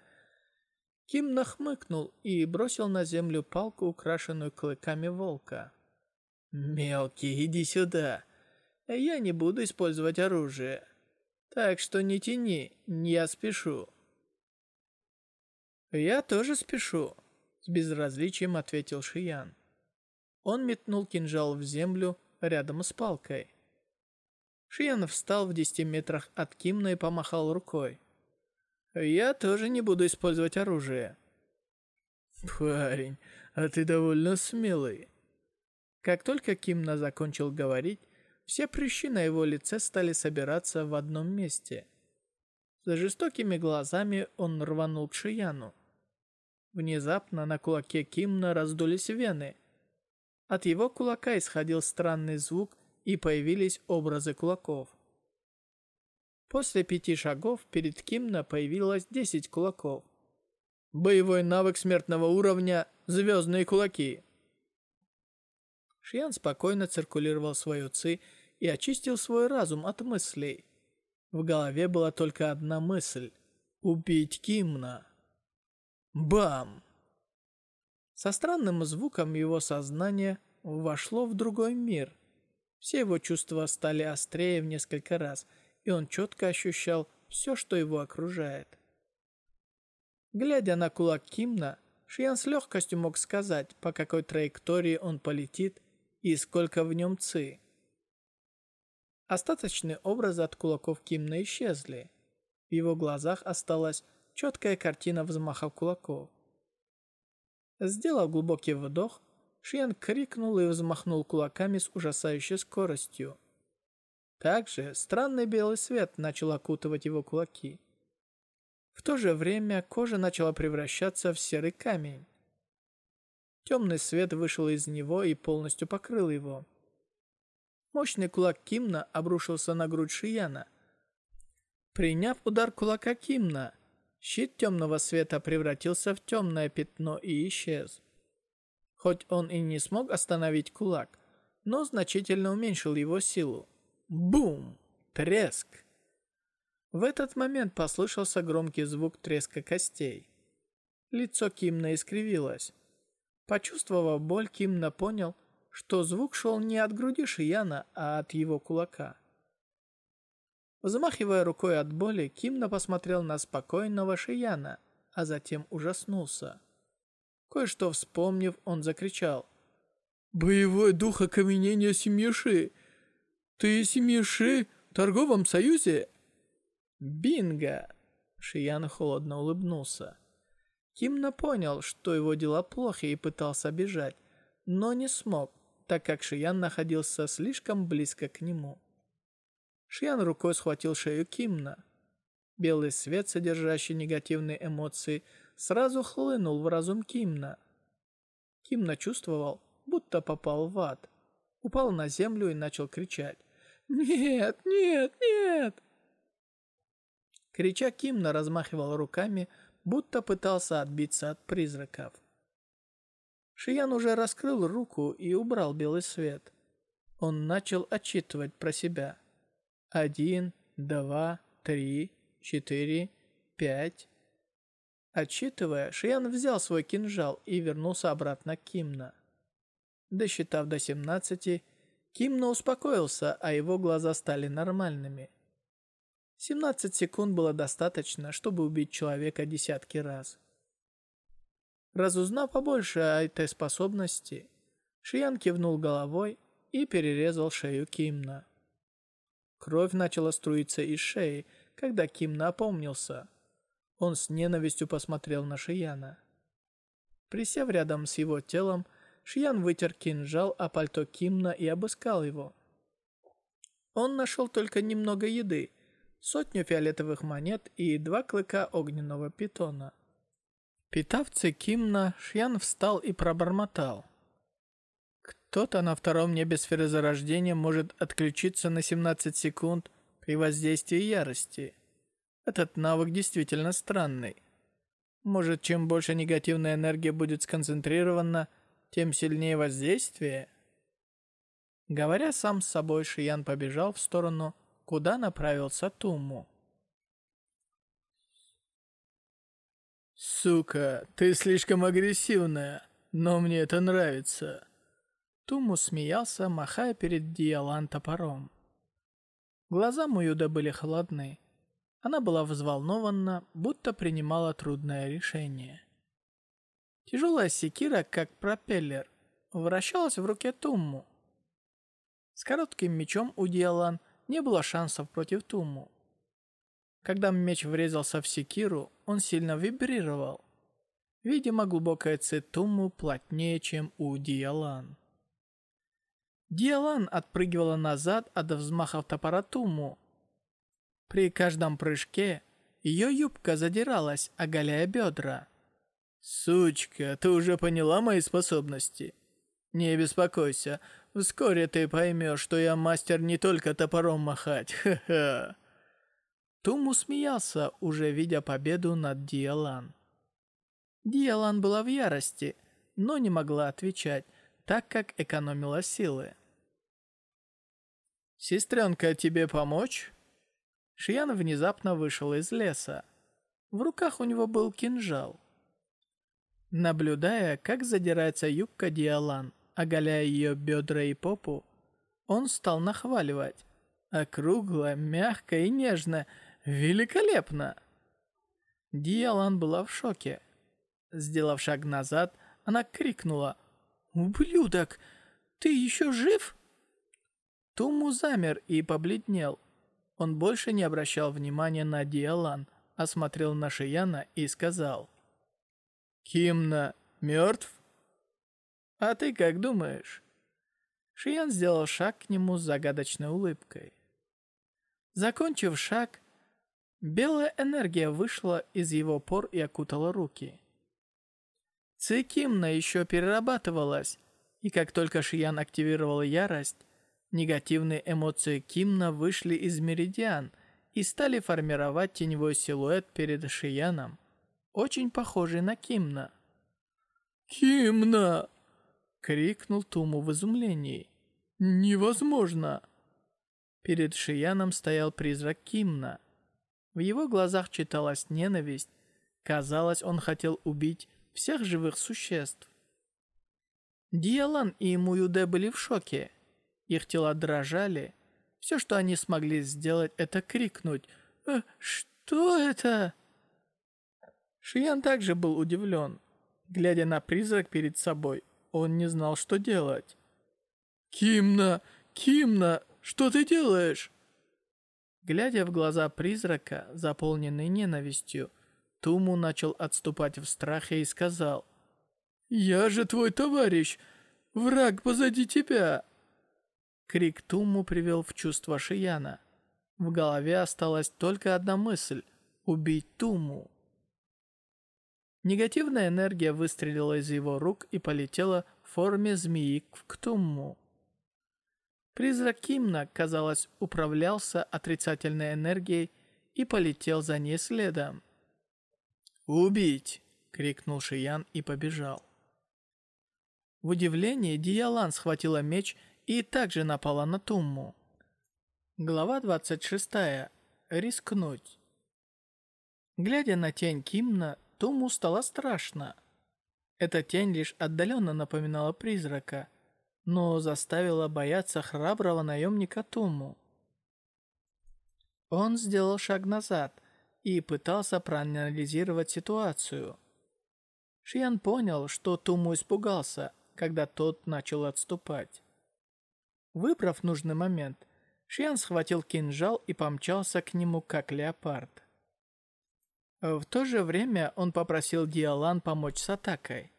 Ким нахмыкнул и бросил на землю палку, украшенную клыками волка. «Мелкий, иди сюда. Я не буду использовать оружие. Так что не тяни, я спешу». «Я тоже спешу», — с безразличием ответил Шиян. Он метнул кинжал в землю рядом с палкой. Шиян встал в десяти метрах от Кимна и помахал рукой. Я тоже не буду использовать оружие. Парень, а ты довольно смелый. Как только Кимна закончил говорить, все прыщи на его лице стали собираться в одном месте. За жестокими глазами он рванул к Шияну. Внезапно на кулаке Кимна раздулись вены. От его кулака исходил странный звук, и появились образы кулаков. После пяти шагов перед Кимна появилось десять кулаков. Боевой навык смертного уровня «Звездные кулаки». Шиян спокойно циркулировал свою ци и очистил свой разум от мыслей. В голове была только одна мысль — убить Кимна. Бам! Со странным звуком его сознание вошло в другой мир. Все его чувства стали острее в несколько раз — и он четко ощущал все, что его окружает. Глядя на кулак Кимна, Шиян с легкостью мог сказать, по какой траектории он полетит и сколько в нем ци. Остаточные образы от кулаков Кимна исчезли. В его глазах осталась четкая картина взмаха кулаков. Сделав глубокий вдох, Шиян крикнул и взмахнул кулаками с ужасающей скоростью. Также странный белый свет начал окутывать его кулаки. В то же время кожа начала превращаться в серый камень. Темный свет вышел из него и полностью покрыл его. Мощный кулак Кимна обрушился на грудь Шияна. Приняв удар кулака Кимна, щит темного света превратился в темное пятно и исчез. Хоть он и не смог остановить кулак, но значительно уменьшил его силу. Бум! Треск! В этот момент послышался громкий звук треска костей. Лицо Кимна искривилось. Почувствовав боль, Кимна понял, что звук шел не от груди Шияна, а от его кулака. Взмахивая рукой от боли, Кимна посмотрел на спокойного Шияна, а затем ужаснулся. Кое-что вспомнив, он закричал. «Боевой дух окаменения семьи Ши! Ты семьи Ши в торговом союзе?» «Бинго!» Шиян холодно улыбнулся. Кимна понял, что его дела плохи и пытался бежать, но не смог, так как Шиян находился слишком близко к нему. Шиян рукой схватил шею Кимна. Белый свет, содержащий негативные эмоции, сразу хлынул в разум Кимна. Кимна чувствовал, будто попал в ад. Упал на землю и начал кричать. «Нет, нет, нет!» Крича, Кимна размахивал руками, будто пытался отбиться от призраков. Шиян уже раскрыл руку и убрал белый свет. Он начал отчитывать про себя. Один, два, три, четыре, пять. Отчитывая, Шиян взял свой кинжал и вернулся обратно к Кимна. Досчитав до семнадцати, Кимно успокоился, а его глаза стали нормальными. 17 секунд было достаточно, чтобы убить человека десятки раз. Разузнав побольше о этой способности, Шиян кивнул головой и перерезал шею Кимна. Кровь начала струиться из шеи, когда Кимна опомнился. Он с ненавистью посмотрел на Шияна. Присев рядом с его телом, Шиян вытер кинжал о пальто Кимна и обыскал его. Он нашел только немного еды, сотню фиолетовых монет и два клыка огненного питона. Питавцы Кимна, Шьян встал и пробормотал. Кто-то на втором небе сферы зарождения может отключиться на 17 секунд при воздействии ярости. Этот навык действительно странный. Может, чем больше негативная энергия будет сконцентрирована, тем сильнее воздействие? Говоря сам с собой, Шиян побежал в сторону, куда направился Туму. «Сука, ты слишком агрессивная, но мне это нравится». Туму смеялся, махая перед Диалан топором. Глаза Муюда были холодны. Она была взволнована, будто принимала трудное решение. Тяжелая секира, как пропеллер, вращалась в руке Тумму. С коротким мечом у Диалан не было шансов против Тумму. Когда меч врезался в секиру, он сильно вибрировал. Видимо, глубокая ци Тумму плотнее, чем у Диалан. Диалан отпрыгивала назад от взмахов топора Тумму, при каждом прыжке ее юбка задиралась, оголяя бедра. «Сучка, ты уже поняла мои способности?» «Не беспокойся, вскоре ты поймешь, что я мастер не только топором махать, ха-ха!» Туму смеялся, уже видя победу над Диалан. Диалан была в ярости, но не могла отвечать, так как экономила силы. «Сестренка, тебе помочь?» Шиян внезапно вышел из леса. В руках у него был кинжал. Наблюдая, как задирается юбка Диалан, оголяя ее бедра и попу, он стал нахваливать. Округло, мягко и нежно. Великолепно! Диалан была в шоке. Сделав шаг назад, она крикнула. «Ублюдок! Ты еще жив?» Туму замер и побледнел. Он больше не обращал внимания на Диалан, а смотрел на Шияна и сказал. «Кимна мертв?» «А ты как думаешь?» Шиян сделал шаг к нему с загадочной улыбкой. Закончив шаг, белая энергия вышла из его пор и окутала руки. Цикимна еще перерабатывалась, и как только Шиян активировал ярость, Негативные эмоции Кимна вышли из меридиан и стали формировать теневой силуэт перед Шияном, очень похожий на Кимна. «Кимна!» — крикнул Туму в изумлении. «Невозможно!» Перед Шияном стоял призрак Кимна. В его глазах читалась ненависть. Казалось, он хотел убить всех живых существ. Диалан и Муюде были в шоке. Их тела дрожали. Все, что они смогли сделать, это крикнуть «Э, «Что это?» Шиян также был удивлен. Глядя на призрак перед собой, он не знал, что делать. «Кимна! Кимна! Что ты делаешь?» Глядя в глаза призрака, заполненные ненавистью, Туму начал отступать в страхе и сказал «Я же твой товарищ! Враг позади тебя!» Крик Тумму привел в чувство Шияна. В голове осталась только одна мысль — убить Тумму. Негативная энергия выстрелила из его рук и полетела в форме змеи к Тумму. Призрак Кимна, казалось, управлялся отрицательной энергией и полетел за ней следом. «Убить!» — крикнул Шиян и побежал. В удивлении Диалан схватила меч и также напала на Тумму. Глава 26. Рискнуть. Глядя на тень Кимна, Тумму стало страшно. Эта тень лишь отдаленно напоминала призрака, но заставила бояться храброго наемника Тумму. Он сделал шаг назад и пытался проанализировать ситуацию. Шиян понял, что Туму испугался, когда тот начал отступать. Выбрав нужный момент, Шиан схватил кинжал и помчался к нему, как леопард. В то же время он попросил Диалан помочь с атакой.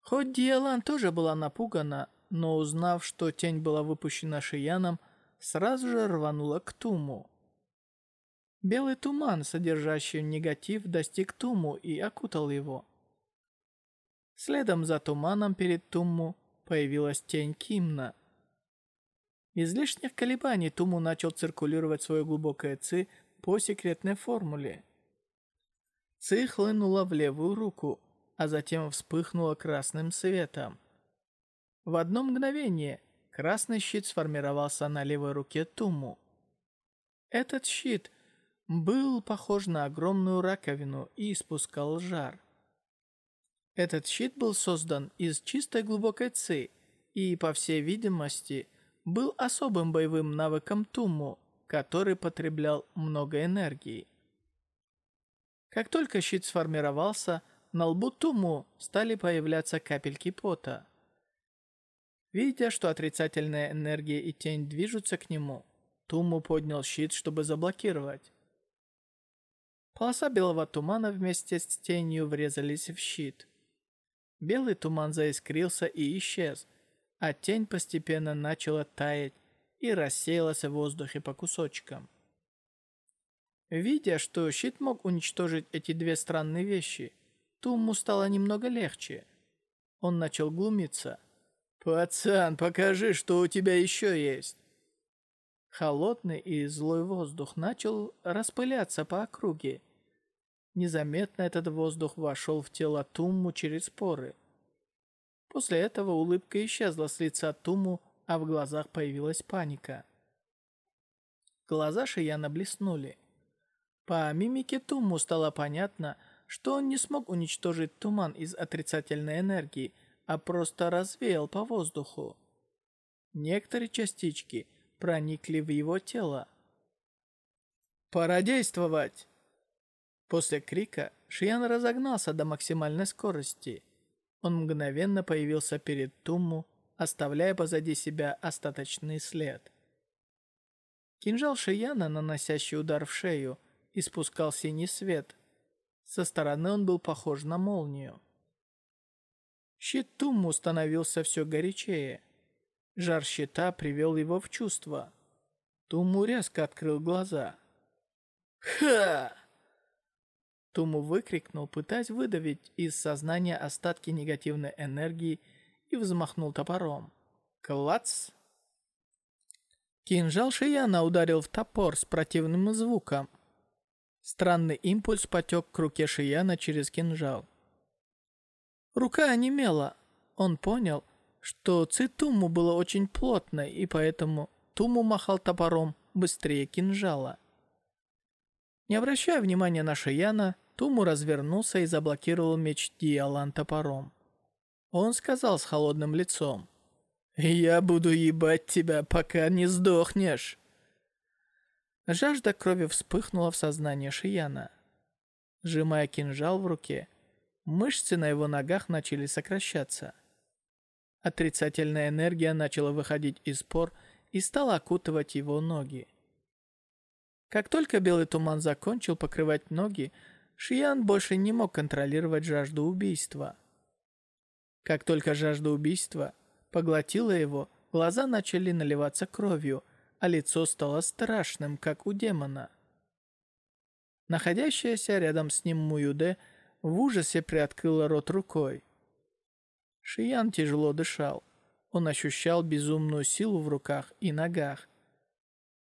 Хоть Диалан тоже была напугана, но узнав, что тень была выпущена Шияном, сразу же рванула к Туму. Белый туман, содержащий негатив, достиг Туму и окутал его. Следом за туманом перед Туму появилась тень Кимна – без лишних колебаний Туму начал циркулировать свое глубокое ци по секретной формуле. Ци хлынула в левую руку, а затем вспыхнула красным светом. В одно мгновение красный щит сформировался на левой руке Туму. Этот щит был похож на огромную раковину и испускал жар. Этот щит был создан из чистой глубокой ци и, по всей видимости, был особым боевым навыком Туму, который потреблял много энергии. Как только щит сформировался, на лбу Туму стали появляться капельки пота. Видя, что отрицательная энергия и тень движутся к нему, Туму поднял щит, чтобы заблокировать. Полоса белого тумана вместе с тенью врезались в щит. Белый туман заискрился и исчез, а тень постепенно начала таять и рассеялась в воздухе по кусочкам. Видя, что щит мог уничтожить эти две странные вещи, Тумму стало немного легче. Он начал глумиться. «Пацан, покажи, что у тебя еще есть!» Холодный и злой воздух начал распыляться по округе. Незаметно этот воздух вошел в тело Тумму через поры. После этого улыбка исчезла с лица Тумму, а в глазах появилась паника. Глаза Шияна блеснули. По мимике Тумму стало понятно, что он не смог уничтожить туман из отрицательной энергии, а просто развеял по воздуху. Некоторые частички проникли в его тело. «Пора действовать!» После крика Шиян разогнался до максимальной скорости. Он мгновенно появился перед Тумму, оставляя позади себя остаточный след. Кинжал Шияна, наносящий удар в шею, испускал синий свет. Со стороны он был похож на молнию. Щит Тумму становился все горячее. Жар щита привел его в чувство. Тумму резко открыл глаза. «Ха!» Туму выкрикнул, пытаясь выдавить из сознания остатки негативной энергии и взмахнул топором. Клац! Кинжал Шияна ударил в топор с противным звуком. Странный импульс потек к руке Шияна через кинжал. Рука онемела. Он понял, что ци Туму было очень плотной, и поэтому Туму махал топором быстрее кинжала. Не обращая внимания на Шияна, Туму развернулся и заблокировал меч Диалан топором. Он сказал с холодным лицом. «Я буду ебать тебя, пока не сдохнешь». Жажда крови вспыхнула в сознании Шияна. Сжимая кинжал в руке, мышцы на его ногах начали сокращаться. Отрицательная энергия начала выходить из пор и стала окутывать его ноги. Как только белый туман закончил покрывать ноги, Шиян больше не мог контролировать жажду убийства. Как только жажда убийства поглотила его, глаза начали наливаться кровью, а лицо стало страшным, как у демона. Находящаяся рядом с ним Муюде в ужасе приоткрыла рот рукой. Шиян тяжело дышал. Он ощущал безумную силу в руках и ногах.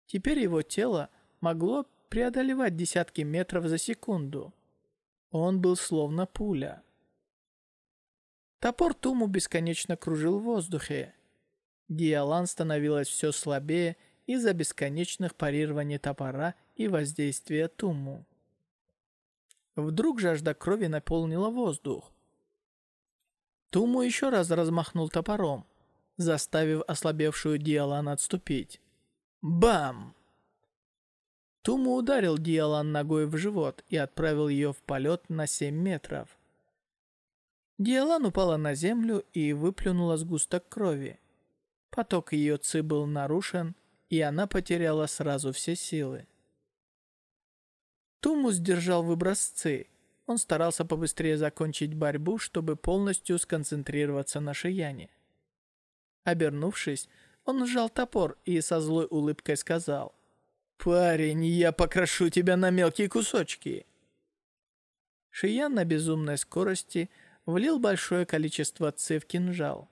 Теперь его тело могло преодолевать десятки метров за секунду. Он был словно пуля. Топор Туму бесконечно кружил в воздухе. Диалан становилась все слабее из-за бесконечных парирований топора и воздействия Туму. Вдруг жажда крови наполнила воздух. Туму еще раз размахнул топором, заставив ослабевшую Диалан отступить. Бам! Туму ударил Диалан ногой в живот и отправил ее в полет на 7 метров. Диалан упала на землю и выплюнула сгусток крови. Поток ее ци был нарушен, и она потеряла сразу все силы. Туму сдержал выброс ци. Он старался побыстрее закончить борьбу, чтобы полностью сконцентрироваться на Шияне. Обернувшись, он сжал топор и со злой улыбкой сказал «Парень, я покрошу тебя на мелкие кусочки!» Шиян на безумной скорости влил большое количество ци в кинжал.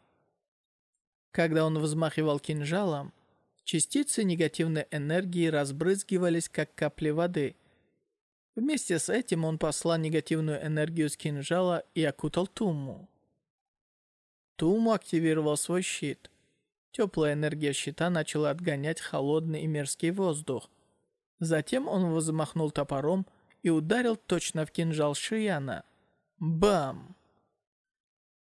Когда он взмахивал кинжалом, Частицы негативной энергии разбрызгивались, как капли воды. Вместе с этим он послал негативную энергию с кинжала и окутал Туму. Туму активировал свой щит. Теплая энергия щита начала отгонять холодный и мерзкий воздух. Затем он взмахнул топором и ударил точно в кинжал Шияна. Бам!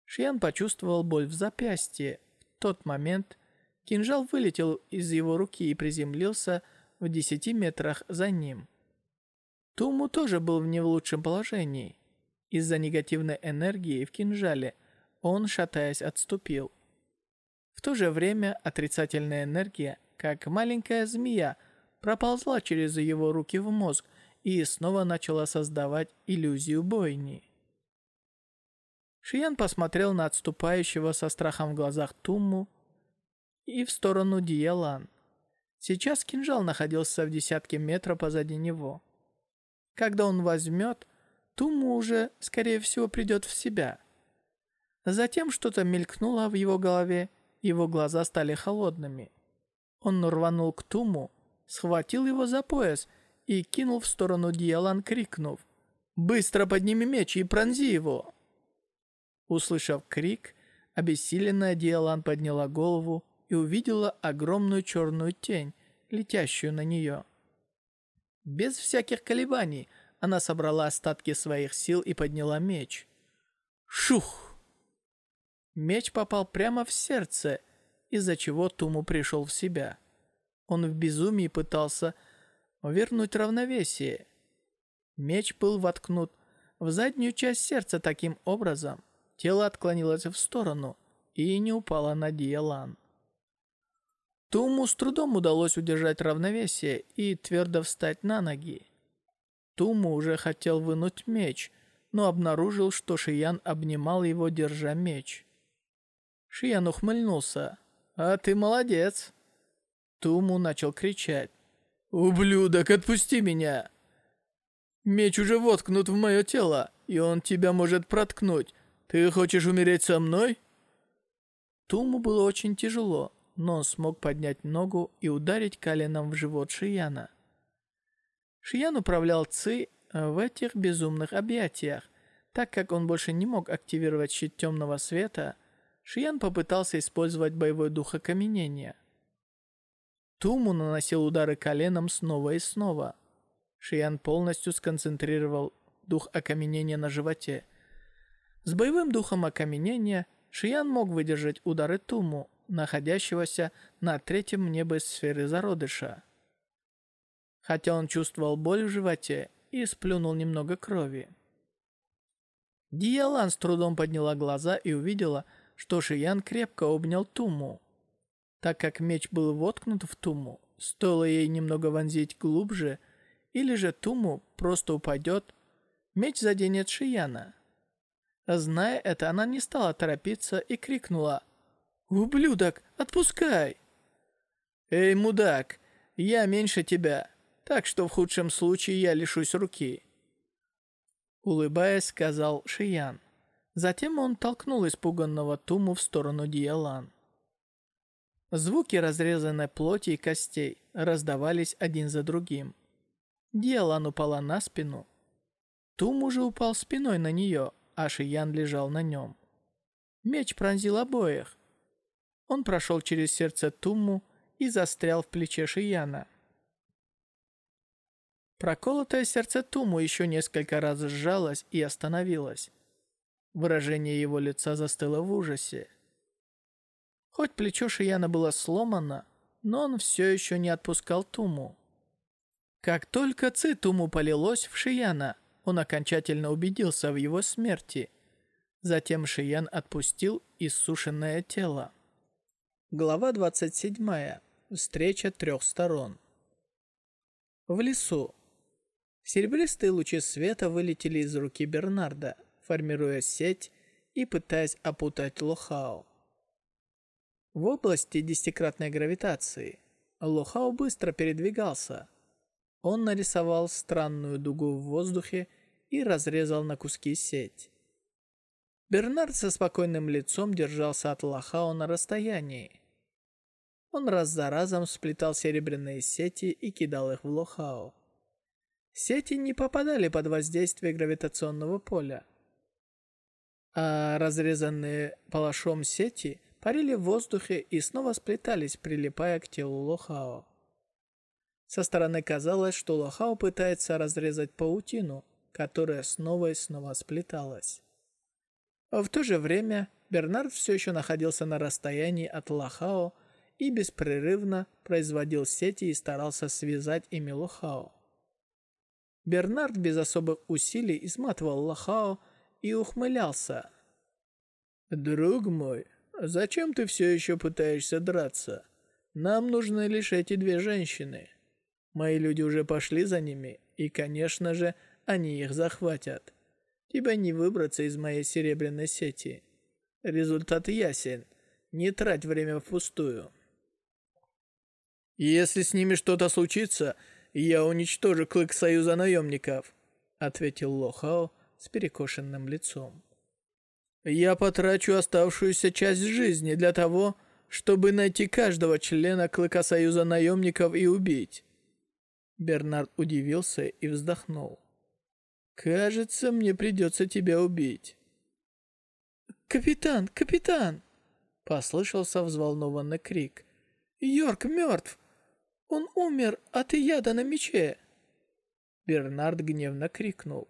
Шиян почувствовал боль в запястье. В тот момент кинжал вылетел из его руки и приземлился в десяти метрах за ним. Туму тоже был в не в лучшем положении. Из-за негативной энергии в кинжале он, шатаясь, отступил. В то же время отрицательная энергия, как маленькая змея, проползла через его руки в мозг и снова начала создавать иллюзию бойни. Шиян посмотрел на отступающего со страхом в глазах Тумму и в сторону Диелан. Сейчас кинжал находился в десятке метра позади него. Когда он возьмет, Тумму уже, скорее всего, придет в себя. Затем что-то мелькнуло в его голове, его глаза стали холодными. Он рванул к Туму, схватил его за пояс и кинул в сторону Диалан, крикнув «Быстро подними меч и пронзи его!» Услышав крик, обессиленная Диалан подняла голову и увидела огромную черную тень, летящую на нее. Без всяких колебаний она собрала остатки своих сил и подняла меч. Шух! Меч попал прямо в сердце, из-за чего Туму пришел в себя. Он в безумии пытался вернуть равновесие. Меч был воткнут в заднюю часть сердца таким образом, тело отклонилось в сторону и не упало на Диалан. Туму с трудом удалось удержать равновесие и твердо встать на ноги. Туму уже хотел вынуть меч, но обнаружил, что Шиян обнимал его, держа меч. Шиян ухмыльнулся. «А ты молодец!» Туму начал кричать. «Ублюдок, отпусти меня!» «Меч уже воткнут в мое тело, и он тебя может проткнуть. Ты хочешь умереть со мной?» Туму было очень тяжело, но он смог поднять ногу и ударить коленом в живот Шияна. Шиян управлял Ци э, в этих безумных объятиях. Так как он больше не мог активировать щит темного света, Шиян попытался использовать боевой дух окаменения. Туму наносил удары коленом снова и снова. Шиян полностью сконцентрировал дух окаменения на животе. С боевым духом окаменения Шиян мог выдержать удары Туму, находящегося на третьем небе сферы зародыша. Хотя он чувствовал боль в животе и сплюнул немного крови. Диалан с трудом подняла глаза и увидела, что Шиян крепко обнял Туму. Так как меч был воткнут в Туму, стоило ей немного вонзить глубже, или же Туму просто упадет, меч заденет Шияна. Зная это, она не стала торопиться и крикнула «Ублюдок, отпускай!» «Эй, мудак, я меньше тебя, так что в худшем случае я лишусь руки». Улыбаясь, сказал Шиян. Затем он толкнул испуганного Туму в сторону Диалан. Звуки разрезанной плоти и костей раздавались один за другим. Диалан упала на спину. Тум уже упал спиной на нее, а Шиян лежал на нем. Меч пронзил обоих. Он прошел через сердце Тумму и застрял в плече Шияна. Проколотое сердце Туму еще несколько раз сжалось и остановилось. Выражение его лица застыло в ужасе. Хоть плечо Шияна было сломано, но он все еще не отпускал Туму. Как только Ци Туму полилось в Шияна, он окончательно убедился в его смерти. Затем Шиян отпустил иссушенное тело. Глава 27. Встреча трех сторон. В лесу. Серебристые лучи света вылетели из руки Бернарда, формируя сеть и пытаясь опутать Лохао. В области десятикратной гравитации Лохао быстро передвигался. Он нарисовал странную дугу в воздухе и разрезал на куски сеть. Бернард со спокойным лицом держался от Лохао на расстоянии. Он раз за разом сплетал серебряные сети и кидал их в Лохао. Сети не попадали под воздействие гравитационного поля. А разрезанные палашом сети парили в воздухе и снова сплетались, прилипая к телу Лохао. Со стороны казалось, что Лохао пытается разрезать паутину, которая снова и снова сплеталась. В то же время Бернард все еще находился на расстоянии от Лохао и беспрерывно производил сети и старался связать ими Лохао. Бернард без особых усилий изматывал Лохао и ухмылялся. «Друг мой, зачем ты все еще пытаешься драться? Нам нужны лишь эти две женщины. Мои люди уже пошли за ними, и, конечно же, они их захватят. Тебе не выбраться из моей серебряной сети. Результат ясен. Не трать время впустую». «Если с ними что-то случится, я уничтожу клык Союза наемников», — ответил Лохао с перекошенным лицом. «Я потрачу оставшуюся часть жизни для того, чтобы найти каждого члена клыка Союза наемников и убить». Бернард удивился и вздохнул. «Кажется, мне придется тебя убить». «Капитан, капитан!» Послышался взволнованный крик. «Йорк мертв! Он умер от яда на мече!» Бернард гневно крикнул.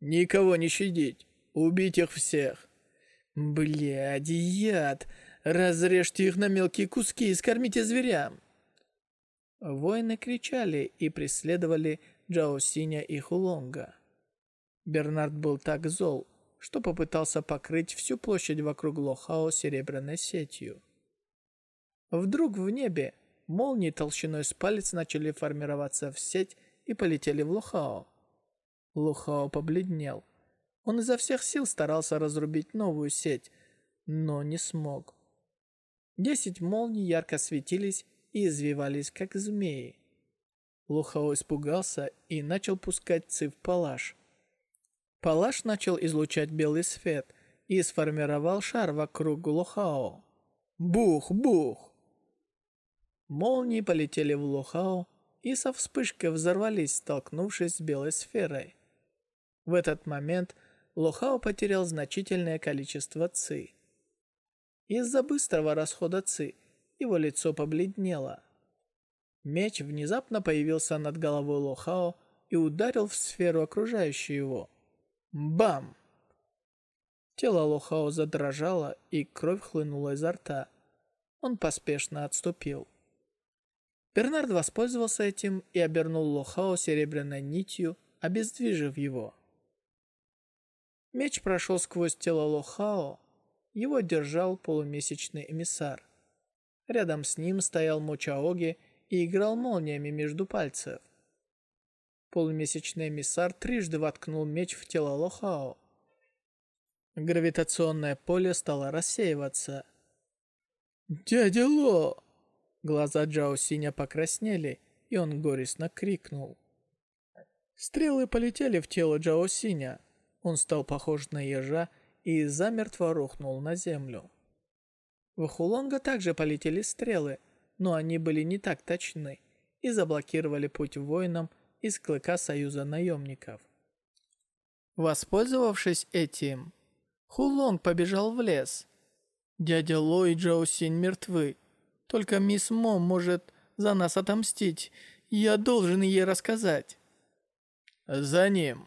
«Никого не щадить! Убить их всех!» «Блядь, яд! Разрежьте их на мелкие куски и скормите зверям!» Воины кричали и преследовали Джао Синя и Хулонга. Бернард был так зол, что попытался покрыть всю площадь вокруг Лохао серебряной сетью. Вдруг в небе Молнии толщиной с палец начали формироваться в сеть и полетели в Лухао. Лухао побледнел. Он изо всех сил старался разрубить новую сеть, но не смог. Десять молний ярко светились и извивались, как змеи. Лухао испугался и начал пускать ци в палаш. Палаш начал излучать белый свет и сформировал шар вокруг Лухао. Бух-бух! Молнии полетели в Лохао и со вспышкой взорвались, столкнувшись с белой сферой. В этот момент Лохао потерял значительное количество ци. Из-за быстрого расхода ци его лицо побледнело. Меч внезапно появился над головой Лохао и ударил в сферу, окружающую его. Бам! Тело Лохао задрожало, и кровь хлынула изо рта. Он поспешно отступил. Бернард воспользовался этим и обернул Лохао серебряной нитью, обездвижив его. Меч прошел сквозь тело Лохао, его держал полумесячный эмиссар. Рядом с ним стоял Мочаоги и играл молниями между пальцев. Полумесячный эмиссар трижды воткнул меч в тело Лохао. Гравитационное поле стало рассеиваться. «Дядя Ло!» Глаза Джао Синя покраснели, и он горестно крикнул. Стрелы полетели в тело Джао Синя. Он стал похож на ежа и замертво рухнул на землю. В Хулонга также полетели стрелы, но они были не так точны и заблокировали путь воинам из клыка Союза наемников. Воспользовавшись этим, Хулонг побежал в лес. Дядя Ло и Джао Синь мертвы, только мисс Мо может за нас отомстить. Я должен ей рассказать». «За ним!»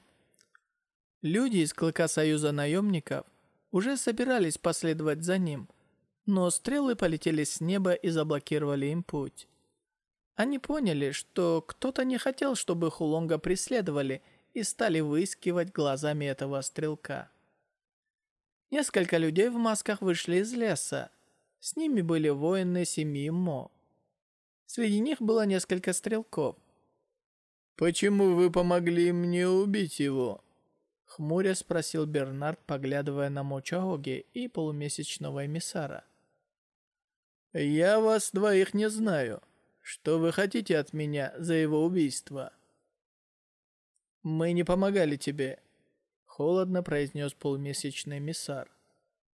Люди из Клыка Союза наемников уже собирались последовать за ним, но стрелы полетели с неба и заблокировали им путь. Они поняли, что кто-то не хотел, чтобы Хулонга преследовали, и стали выискивать глазами этого стрелка. Несколько людей в масках вышли из леса, с ними были воины семьи Мо. Среди них было несколько стрелков. «Почему вы помогли мне убить его?» Хмуря спросил Бернард, поглядывая на Мо Чаоги и полумесячного эмиссара. «Я вас двоих не знаю. Что вы хотите от меня за его убийство?» «Мы не помогали тебе», — холодно произнес полумесячный эмиссар.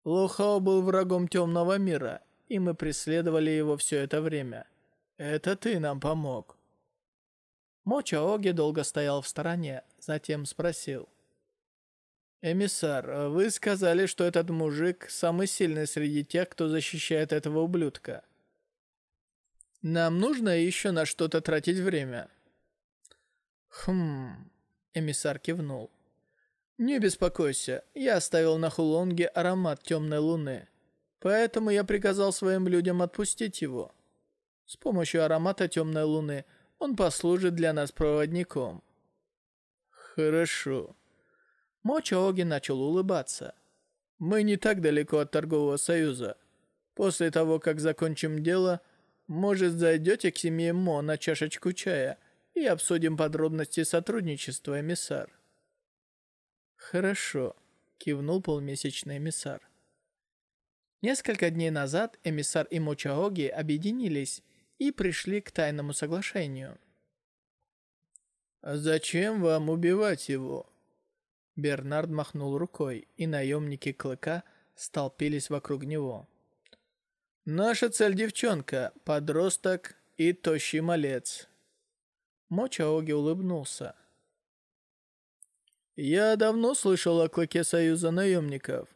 Лохао был врагом темного мира, и мы преследовали его все это время. Это ты нам помог. Мочаоги долго стоял в стороне, затем спросил. «Эмиссар, вы сказали, что этот мужик самый сильный среди тех, кто защищает этого ублюдка. Нам нужно еще на что-то тратить время». «Хм...» — эмиссар кивнул. «Не беспокойся, я оставил на Хулонге аромат темной луны, поэтому я приказал своим людям отпустить его. С помощью аромата темной луны он послужит для нас проводником». «Хорошо». Мочооги начал улыбаться. «Мы не так далеко от торгового союза. После того, как закончим дело, может, зайдете к семье Мо на чашечку чая и обсудим подробности сотрудничества, эмиссар?» «Хорошо», — кивнул полумесячный эмиссар. Несколько дней назад эмиссар и Мочаоги объединились и пришли к тайному соглашению. «Зачем вам убивать его?» Бернард махнул рукой, и наемники Клыка столпились вокруг него. «Наша цель девчонка, подросток и тощий малец». Мочаоги улыбнулся. «Я давно слышал о Клыке Союза наемников.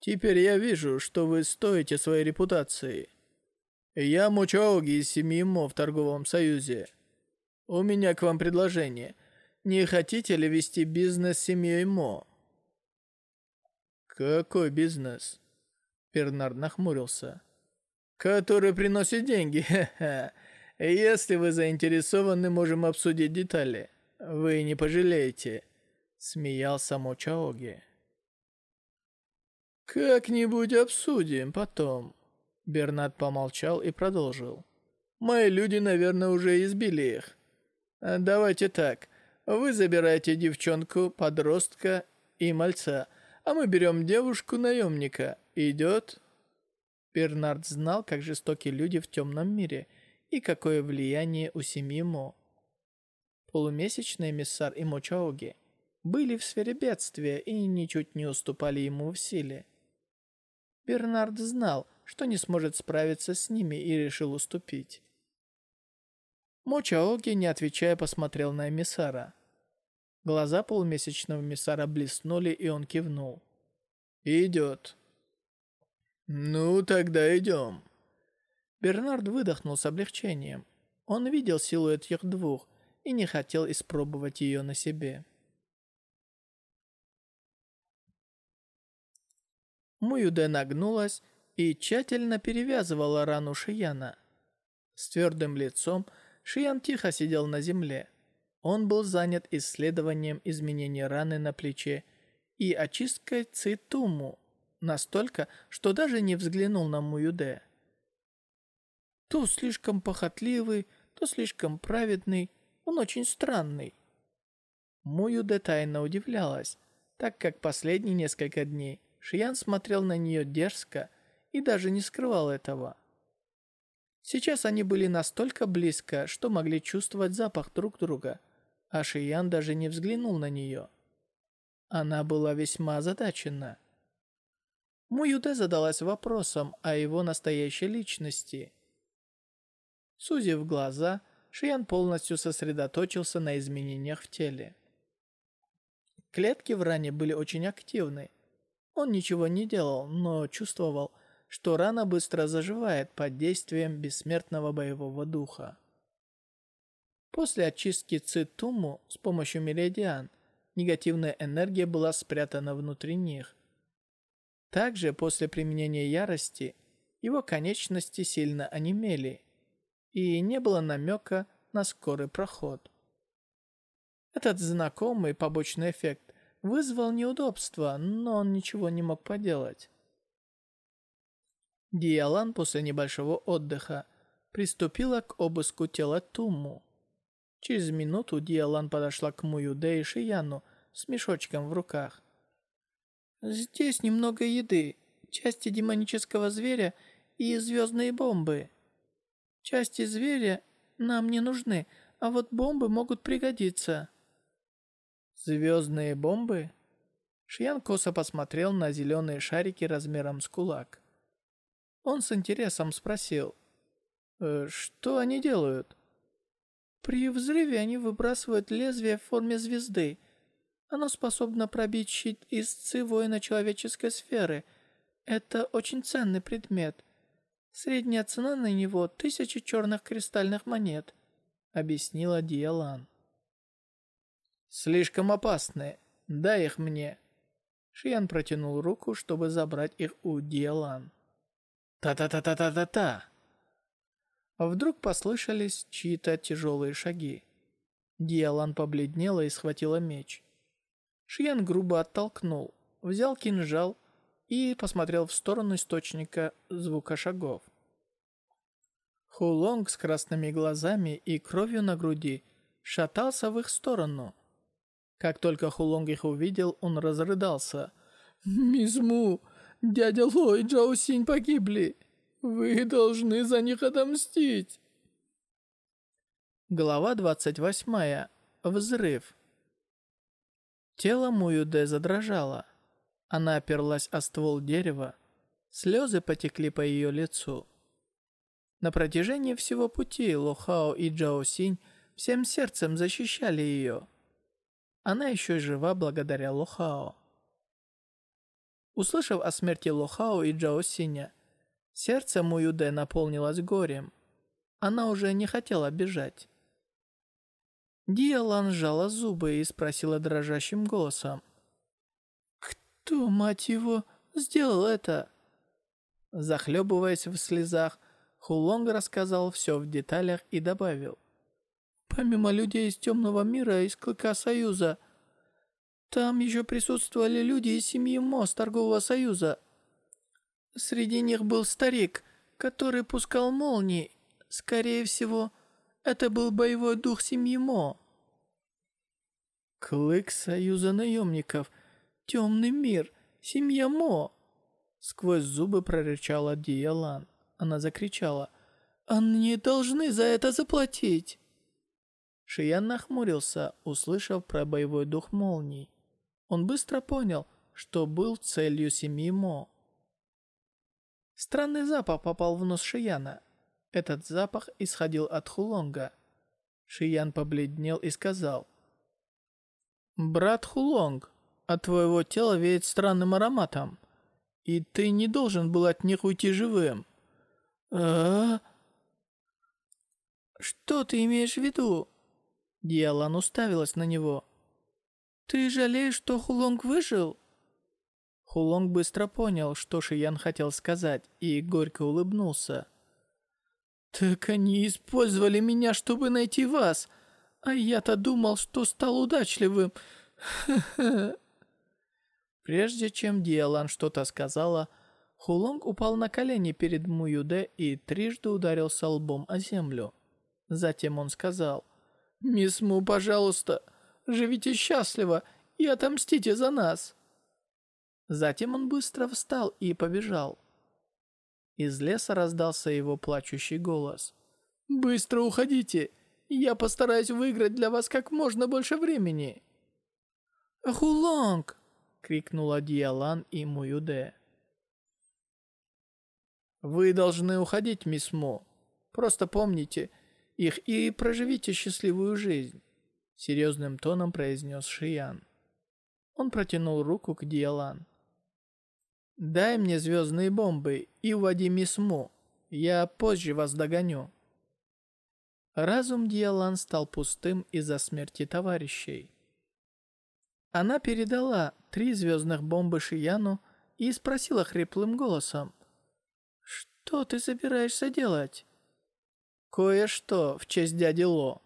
Теперь я вижу, что вы стоите своей репутации. Я Мочаоги из семьи Мо в торговом союзе. У меня к вам предложение. Не хотите ли вести бизнес с семьей Мо?» «Какой бизнес?» Бернард нахмурился. «Который приносит деньги, ха-ха. Если вы заинтересованы, можем обсудить детали. Вы не пожалеете», — смеялся Мо Чаоги. «Как-нибудь обсудим потом». Бернард помолчал и продолжил. «Мои люди, наверное, уже избили их. Давайте так. Вы забираете девчонку, подростка и мальца, а мы берем девушку-наемника. Идет?» Бернард знал, как жестоки люди в темном мире и какое влияние у семьи Мо. Полумесячный эмиссар и Мочаоги были в сфере бедствия и ничуть не уступали ему в силе. Бернард знал, что не сможет справиться с ними и решил уступить. Мочаоги, не отвечая, посмотрел на эмиссара. Глаза полумесячного эмиссара блеснули, и он кивнул. «Идет». «Ну, тогда идем». Бернард выдохнул с облегчением. Он видел силуэт их двух и не хотел испробовать ее на себе. Муюде нагнулась и тщательно перевязывала рану Шияна. С твердым лицом Шиян тихо сидел на земле. Он был занят исследованием изменения раны на плече и очисткой цитуму, настолько, что даже не взглянул на Муюде. То слишком похотливый, то слишком праведный, он очень странный. Муюде тайно удивлялась, так как последние несколько дней Шиян смотрел на нее дерзко и даже не скрывал этого. Сейчас они были настолько близко, что могли чувствовать запах друг друга, а Шиян даже не взглянул на нее. Она была весьма озадачена. Муюде задалась вопросом о его настоящей личности. Сузив глаза, Шиян полностью сосредоточился на изменениях в теле. Клетки в ране были очень активны. Он ничего не делал, но чувствовал, что рана быстро заживает под действием бессмертного боевого духа. После очистки Цитуму с помощью меридиан, негативная энергия была спрятана внутри них. Также после применения ярости его конечности сильно онемели, и не было намека на скорый проход. Этот знакомый побочный эффект вызвал неудобства, но он ничего не мог поделать. Диалан после небольшого отдыха приступила к обыску тела Туму. Через минуту Диалан подошла к Муюде и Шияну с мешочком в руках. «Здесь немного еды, части демонического зверя и звездные бомбы. Части зверя нам не нужны, а вот бомбы могут пригодиться». «Звездные бомбы?» Шиян косо посмотрел на зеленые шарики размером с кулак. Он с интересом спросил, «Э, «Что они делают?» При взрыве они выбрасывают лезвие в форме звезды. Оно способно пробить щит истцы воина человеческой сферы. Это очень ценный предмет. Средняя цена на него — тысячи черных кристальных монет, — объяснила Диалан. «Слишком опасные. Дай их мне». Шиян протянул руку, чтобы забрать их у Диалан. «Та-та-та-та-та-та-та!» Вдруг послышались чьи-то тяжелые шаги. Диалан побледнела и схватила меч. Шиян грубо оттолкнул, взял кинжал и посмотрел в сторону источника звука шагов. Хулонг с красными глазами и кровью на груди шатался в их сторону. Как только Хулонг их увидел, он разрыдался. «Мизму, дядя Ло и Джао Синь погибли. Вы должны за них отомстить!» Глава 28. Взрыв. Тело Муюде задрожало. Она оперлась о ствол дерева. Слезы потекли по ее лицу. На протяжении всего пути Лохао и Джао Синь всем сердцем защищали ее. Она еще жива благодаря Лохао. Услышав о смерти Лохао и Джао Синя, Сердце Муюде наполнилось горем. Она уже не хотела бежать. Диалан сжала зубы и спросила дрожащим голосом. «Кто, мать его, сделал это?» Захлебываясь в слезах, Хулонг рассказал все в деталях и добавил. «Помимо людей из Темного мира, из Клыка Союза, там еще присутствовали люди из семьи Мо с Торгового Союза». Среди них был старик, который пускал молнии. Скорее всего, это был боевой дух семьи Мо. Клык Союза наемников. Темный мир. Семья Мо. Сквозь зубы прорычала Диалан. Она закричала. «Они должны за это заплатить!» Шиян нахмурился, услышав про боевой дух молний. Он быстро понял, что был целью семьи Мо. Странный запах попал в нос Шияна. Этот запах исходил от Хулонга. Шиян побледнел и сказал. «Брат Хулонг, от твоего тела веет странным ароматом, и ты не должен был от них уйти живым». «А, «Что ты имеешь в виду?» Диалан уставилась на него. «Ты жалеешь, что Хулонг выжил?» Хулонг быстро понял, что Шиян хотел сказать, и горько улыбнулся. «Так они использовали меня, чтобы найти вас, а я-то думал, что стал удачливым. Прежде чем Диалан что-то сказала, Хулонг упал на колени перед Муюде и трижды ударился лбом о землю. Затем он сказал, «Мисс Му, пожалуйста, живите счастливо и отомстите за нас». Затем он быстро встал и побежал. Из леса раздался его плачущий голос. «Быстро уходите! Я постараюсь выиграть для вас как можно больше времени!» «Хулонг!» — крикнула Диалан и Муюде. «Вы должны уходить, мисс Мо. Просто помните их и проживите счастливую жизнь», — серьезным тоном произнес Шиян. Он протянул руку к Диалан. «Дай мне звездные бомбы и уводи мисс Му. Я позже вас догоню». Разум Диалан стал пустым из-за смерти товарищей. Она передала три звездных бомбы Шияну и спросила хриплым голосом. «Что ты собираешься делать?» «Кое-что в честь дяди Ло».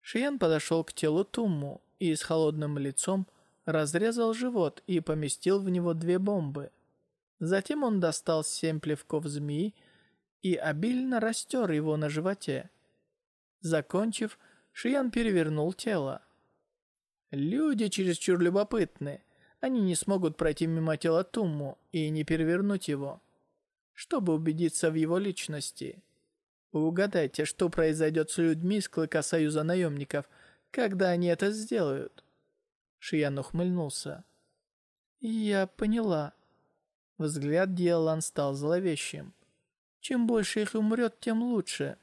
Шиян подошел к телу Тумму и с холодным лицом разрезал живот и поместил в него две бомбы. Затем он достал семь плевков змеи и обильно растер его на животе. Закончив, Шиян перевернул тело. Люди чересчур любопытны. Они не смогут пройти мимо тела Тумму и не перевернуть его, чтобы убедиться в его личности. Угадайте, что произойдет с людьми из Клыка Союза наемников, когда они это сделают. Шиян ухмыльнулся. «Я поняла». Взгляд Диалан стал зловещим. «Чем больше их умрет, тем лучше».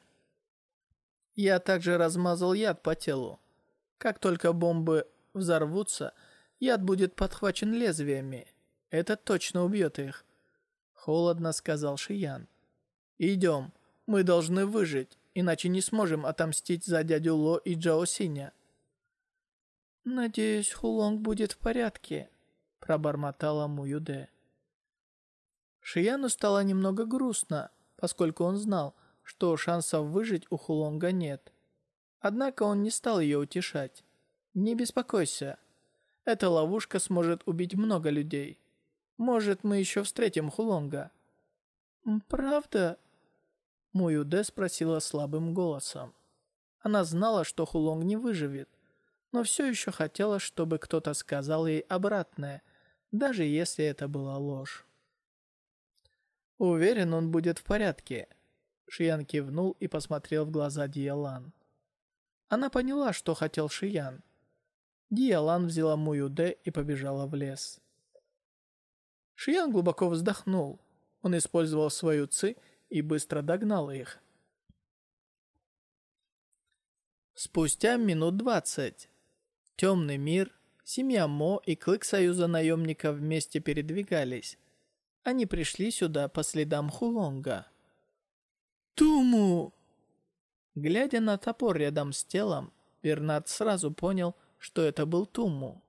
Я также размазал яд по телу. Как только бомбы взорвутся, яд будет подхвачен лезвиями. Это точно убьет их. Холодно сказал Шиян. Идем, мы должны выжить, иначе не сможем отомстить за дядю Ло и Джао Синя. «Надеюсь, Хулонг будет в порядке», — пробормотала Муюде. Шияну стало немного грустно, поскольку он знал, что шансов выжить у Хулонга нет. Однако он не стал ее утешать. «Не беспокойся. Эта ловушка сможет убить много людей. Может, мы еще встретим Хулонга». «Правда?» Муюде спросила слабым голосом. Она знала, что Хулонг не выживет, но все еще хотела, чтобы кто-то сказал ей обратное, даже если это была ложь. Уверен, он будет в порядке. Шиян кивнул и посмотрел в глаза Диалан. Она поняла, что хотел Шиян. Диалан взяла Муюде и побежала в лес. Шиян глубоко вздохнул. Он использовал свою ци и быстро догнал их. Спустя минут двадцать. Темный мир, семья Мо и Клык Союза наемников вместе передвигались. Они пришли сюда по следам Хулонга. «Туму!» Глядя на топор рядом с телом, Бернард сразу понял, что это был Туму.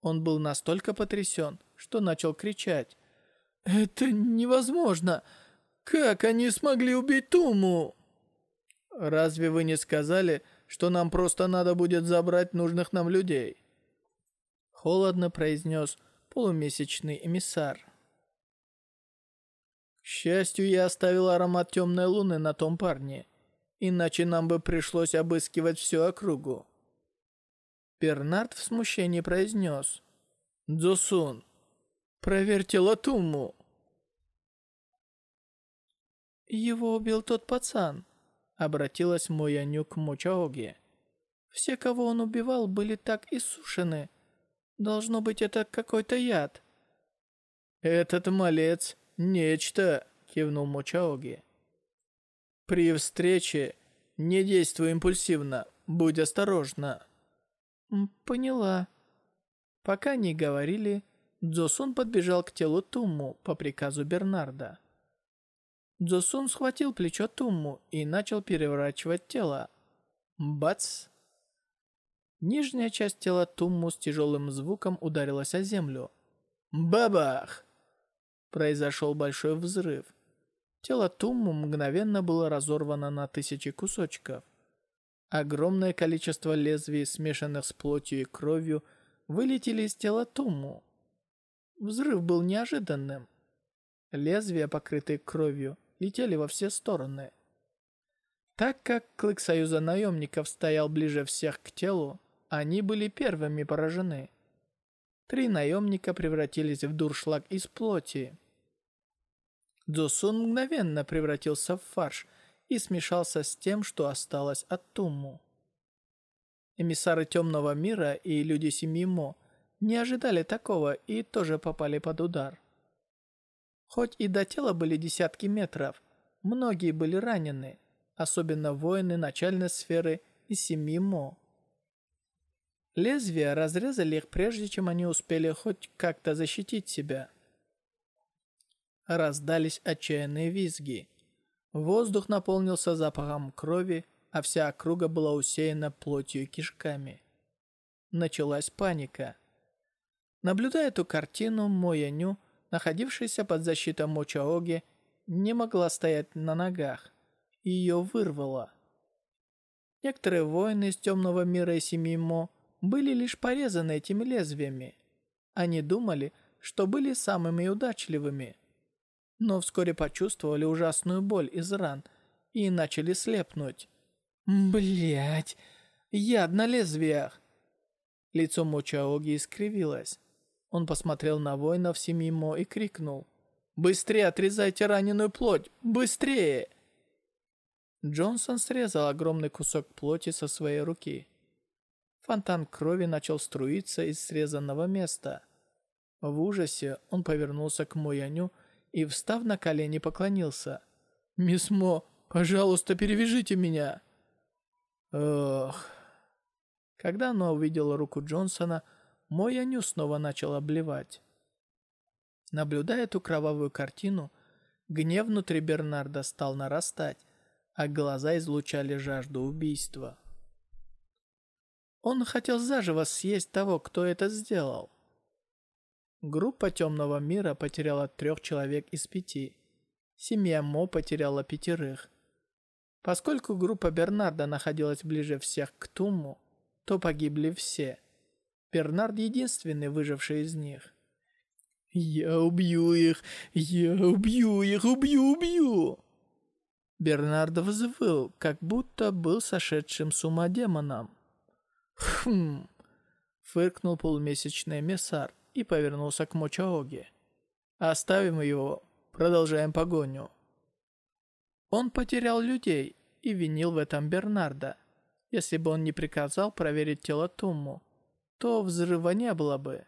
Он был настолько потрясен, что начал кричать. «Это невозможно! Как они смогли убить Туму?» «Разве вы не сказали, что нам просто надо будет забрать нужных нам людей?» Холодно произнес полумесячный эмиссар. К счастью, я оставил аромат темной луны на том парне. Иначе нам бы пришлось обыскивать всю округу. Бернард в смущении произнес. «Дзосун, проверьте Латуму». «Его убил тот пацан», — обратилась Мояню к Мочаоге. «Все, кого он убивал, были так иссушены. Должно быть, это какой-то яд». «Этот малец «Нечто», — кивнул Мочаоги. «При встрече не действуй импульсивно, будь осторожна». «Поняла». Пока не говорили, Дзосун подбежал к телу Тумму по приказу Бернарда. Дзосун схватил плечо Тумму и начал переворачивать тело. Бац! Нижняя часть тела Тумму с тяжелым звуком ударилась о землю. Бабах! Произошел большой взрыв. Тело Тумму мгновенно было разорвано на тысячи кусочков. Огромное количество лезвий, смешанных с плотью и кровью, вылетели из тела Тумму. Взрыв был неожиданным. Лезвия, покрытые кровью, летели во все стороны. Так как клык Союза наемников стоял ближе всех к телу, они были первыми поражены. Три наемника превратились в дуршлаг из плоти. Дзусун мгновенно превратился в фарш и смешался с тем, что осталось от Тумму. Эмиссары Темного Мира и люди семьи Мо не ожидали такого и тоже попали под удар. Хоть и до тела были десятки метров, многие были ранены, особенно воины начальной сферы и семьи Мо. Лезвия разрезали их, прежде чем они успели хоть как-то защитить себя. Раздались отчаянные визги. Воздух наполнился запахом крови, а вся округа была усеяна плотью и кишками. Началась паника. Наблюдая эту картину, Мояню, находившаяся под защитой Мочаоги, не могла стоять на ногах. Ее вырвало. Некоторые воины из темного мира и семьи Мо были лишь порезаны этими лезвиями. Они думали, что были самыми удачливыми. Но вскоре почувствовали ужасную боль из ран и начали слепнуть. Блять, яд на лезвиях. Лицо Мочаоги искривилось. Он посмотрел на воинов семьи Мо и крикнул. «Быстрее отрезайте раненую плоть! Быстрее!» Джонсон срезал огромный кусок плоти со своей руки. Фонтан крови начал струиться из срезанного места. В ужасе он повернулся к Мояню и, встав на колени, поклонился. «Мисс Мо, пожалуйста, перевяжите меня!» Ох. Когда она увидела руку Джонсона, мой Аню снова начал обливать. Наблюдая эту кровавую картину, гнев внутри Бернарда стал нарастать, а глаза излучали жажду убийства. Он хотел заживо съесть того, кто это сделал. Группа Темного Мира потеряла трех человек из пяти. Семья Мо потеряла пятерых. Поскольку группа Бернарда находилась ближе всех к Туму, то погибли все. Бернард единственный выживший из них. «Я убью их! Я убью их! Убью, убью!» Бернард взвыл, как будто был сошедшим с ума демоном. «Хм!» — фыркнул полумесячный эмиссар и повернулся к Мочаоге. «Оставим его, продолжаем погоню». Он потерял людей и винил в этом Бернарда. Если бы он не приказал проверить тело Тумму, то взрыва не было бы.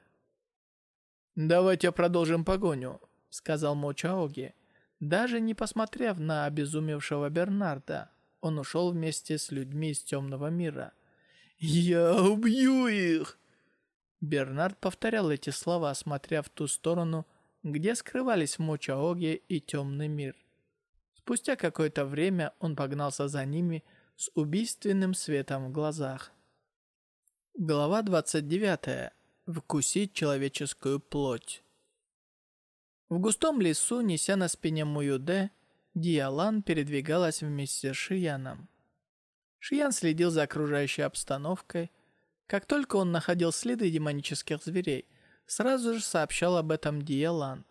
«Давайте продолжим погоню», — сказал Мочаоги. Даже не посмотрев на обезумевшего Бернарда, он ушел вместе с людьми из темного мира. «Я убью их!» Бернард повторял эти слова, смотря в ту сторону, где скрывались Мочаоги и темный мир. Спустя какое-то время он погнался за ними с убийственным светом в глазах. Глава 29. Вкусить человеческую плоть. В густом лесу, неся на спине Муюде, Диалан передвигалась вместе с Шияном. Шиян следил за окружающей обстановкой. Как только он находил следы демонических зверей, сразу же сообщал об этом Диалан,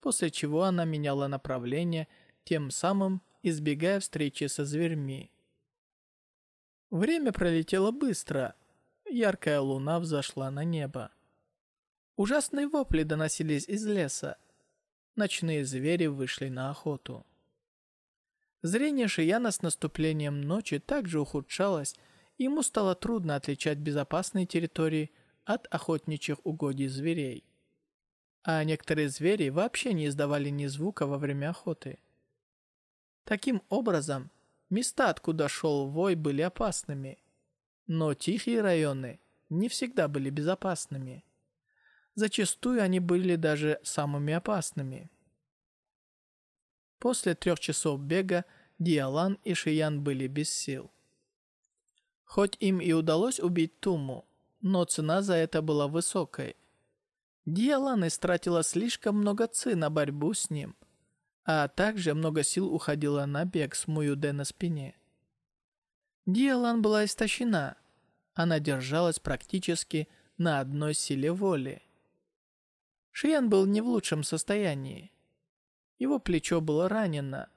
после чего она меняла направление тем самым избегая встречи со зверьми. Время пролетело быстро. Яркая луна взошла на небо. Ужасные вопли доносились из леса. Ночные звери вышли на охоту. Зрение Шияна с наступлением ночи также ухудшалось, ему стало трудно отличать безопасные территории от охотничьих угодий зверей. А некоторые звери вообще не издавали ни звука во время охоты. Таким образом, места, откуда шел вой, были опасными. Но тихие районы не всегда были безопасными. Зачастую они были даже самыми опасными. После трех часов бега Диалан и Шиян были без сил. Хоть им и удалось убить Туму, но цена за это была высокой. Диалан истратила слишком много ци на борьбу с ним, а также много сил уходило на бег с Муюде на спине. Диалан была истощена. Она держалась практически на одной силе воли. Шиян был не в лучшем состоянии. Его плечо было ранено.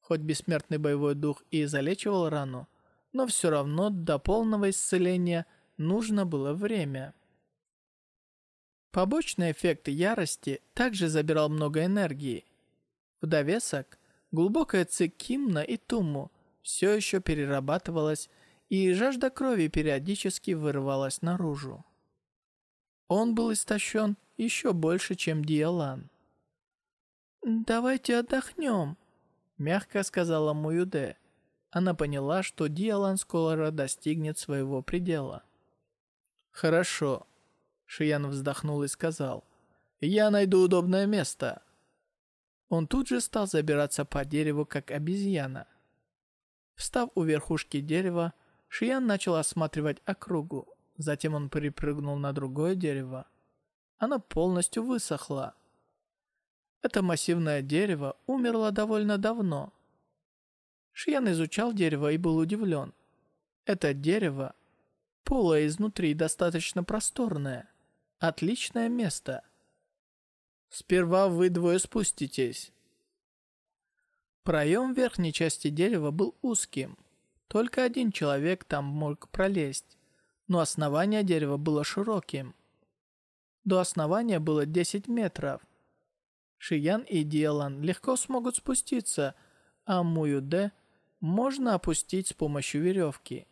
Хоть бессмертный боевой дух и залечивал рану, но все равно до полного исцеления нужно было время. Побочный эффект ярости также забирал много энергии, в довесок, глубокая цикимна и туму все еще перерабатывалась, и жажда крови периодически вырывалась наружу. Он был истощен еще больше, чем Диалан. «Давайте отдохнем», — мягко сказала Муюде. Она поняла, что Диалан скоро достигнет своего предела. «Хорошо», — Шиян вздохнул и сказал. «Я найду удобное место». Он тут же стал забираться по дереву, как обезьяна. Встав у верхушки дерева, Шиян начал осматривать округу. Затем он перепрыгнул на другое дерево. Оно полностью высохло. Это массивное дерево умерло довольно давно. Шиян изучал дерево и был удивлен. Это дерево, полое изнутри достаточно просторное. Отличное место. Сперва вы двое спуститесь. Проем верхней части дерева был узким. Только один человек там мог пролезть, но основание дерева было широким. До основания было 10 метров. Шиян и Диалан легко смогут спуститься, а Муюде можно опустить с помощью веревки.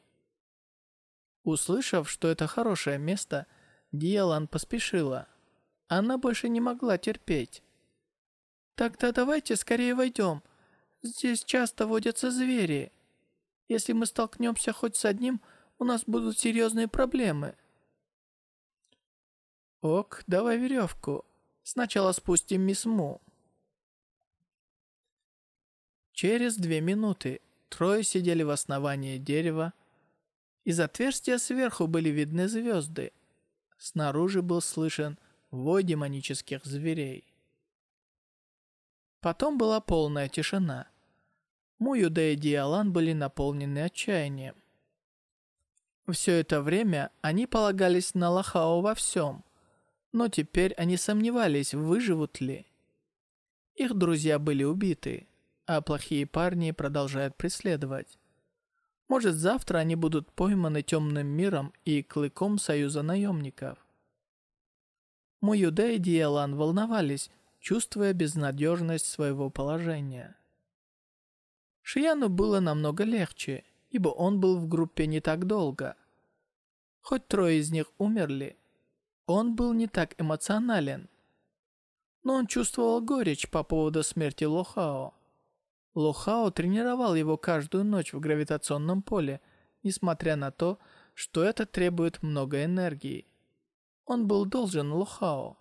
Услышав, что это хорошее место, Диалан поспешила. Она больше не могла терпеть. «Тогда давайте скорее войдем. Здесь часто водятся звери». Если мы столкнемся хоть с одним, у нас будут серьезные проблемы. Ок, давай веревку. Сначала спустим мисс Му. Через две минуты трое сидели в основании дерева. Из отверстия сверху были видны звезды. Снаружи был слышен вой демонических зверей. Потом была полная тишина. Муюда и Диалан были наполнены отчаянием. Все это время они полагались на Лахао во всем, но теперь они сомневались, выживут ли. Их друзья были убиты, а плохие парни продолжают преследовать. Может, завтра они будут пойманы темным миром и клыком союза наемников. Муюда и Диалан волновались, чувствуя безнадежность своего положения. Шияну было намного легче, ибо он был в группе не так долго. Хоть трое из них умерли, он был не так эмоционален. Но он чувствовал горечь по поводу смерти Лохао. Лохао тренировал его каждую ночь в гравитационном поле, несмотря на то, что это требует много энергии. Он был должен Лохао.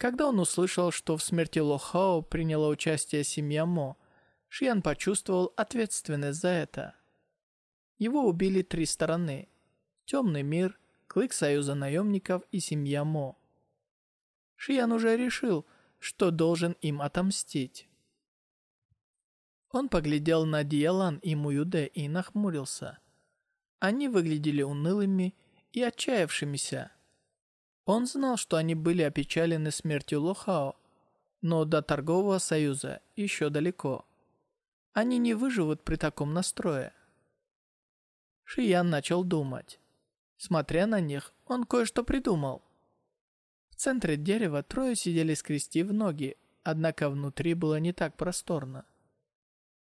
Когда он услышал, что в смерти Лохао приняла участие семья Мо, Шиян почувствовал ответственность за это. Его убили три стороны. Темный мир, Клык Союза наемников и семья Мо. Шиян уже решил, что должен им отомстить. Он поглядел на Диалан и Муюде и нахмурился. Они выглядели унылыми и отчаявшимися. Он знал, что они были опечалены смертью Лохао, но до торгового союза еще далеко. Они не выживут при таком настрое. Шиян начал думать. Смотря на них, он кое-что придумал. В центре дерева трое сидели скрестив ноги, однако внутри было не так просторно.